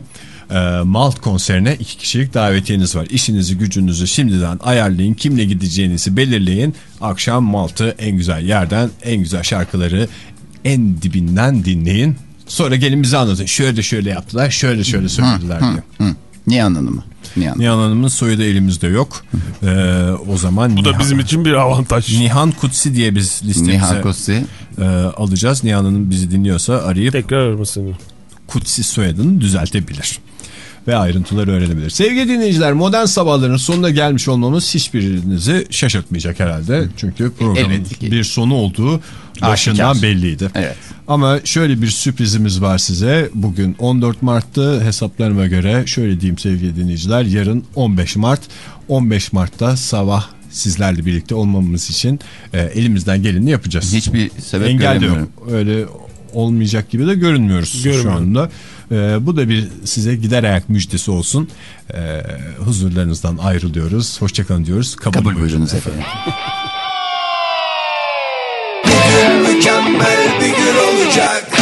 e, Malt konserine iki kişilik davetiyeniz var. İşinizi gücünüzü şimdiden ayarlayın. Kimle gideceğinizi belirleyin. Akşam Malt'ı en güzel yerden en güzel şarkıları en dibinden dinleyin. Sonra gelin bize anlatın. Şöyle şöyle yaptılar, şöyle şöyle söylediler diye. Hı. Niye anladın mı? Niye anladın? Nihan Hanım'ın soyu da elimizde yok. Ee, o zaman Bu da Nihan, bizim için bir avantaj. Nihan Kutsi diye biz listemize Nihan Kutsi. e, alacağız. Nihan Hanım bizi dinliyorsa arayıp Tekrar aramasını. Kutsi soyadını düzeltebilir. Ve ayrıntıları öğrenebilir. Sevgili dinleyiciler modern sabahların sonuna gelmiş olmamız hiçbirinizi şaşırtmayacak herhalde. Çünkü programın Evet bir sonu olduğu başından Aşikar. belliydi. Evet. Ama şöyle bir sürprizimiz var size. Bugün 14 Mart'tı hesaplarıma göre şöyle diyeyim sevgili dinleyiciler. Yarın 15 Mart. 15 Mart'ta sabah sizlerle birlikte olmamız için e, elimizden geleni yapacağız. Hiçbir sebep Engel göremiyorum. yok. Öyle olmayacak gibi de görünmüyoruz şu Görünmüyor. anda. E, bu da bir size gider ayak müjdesi olsun. E, huzurlarınızdan ayrılıyoruz. Hoşçakalın diyoruz. Kabul, Kabul buyurunuz. buyurunuz efendim. Mükemmel bir gün olacak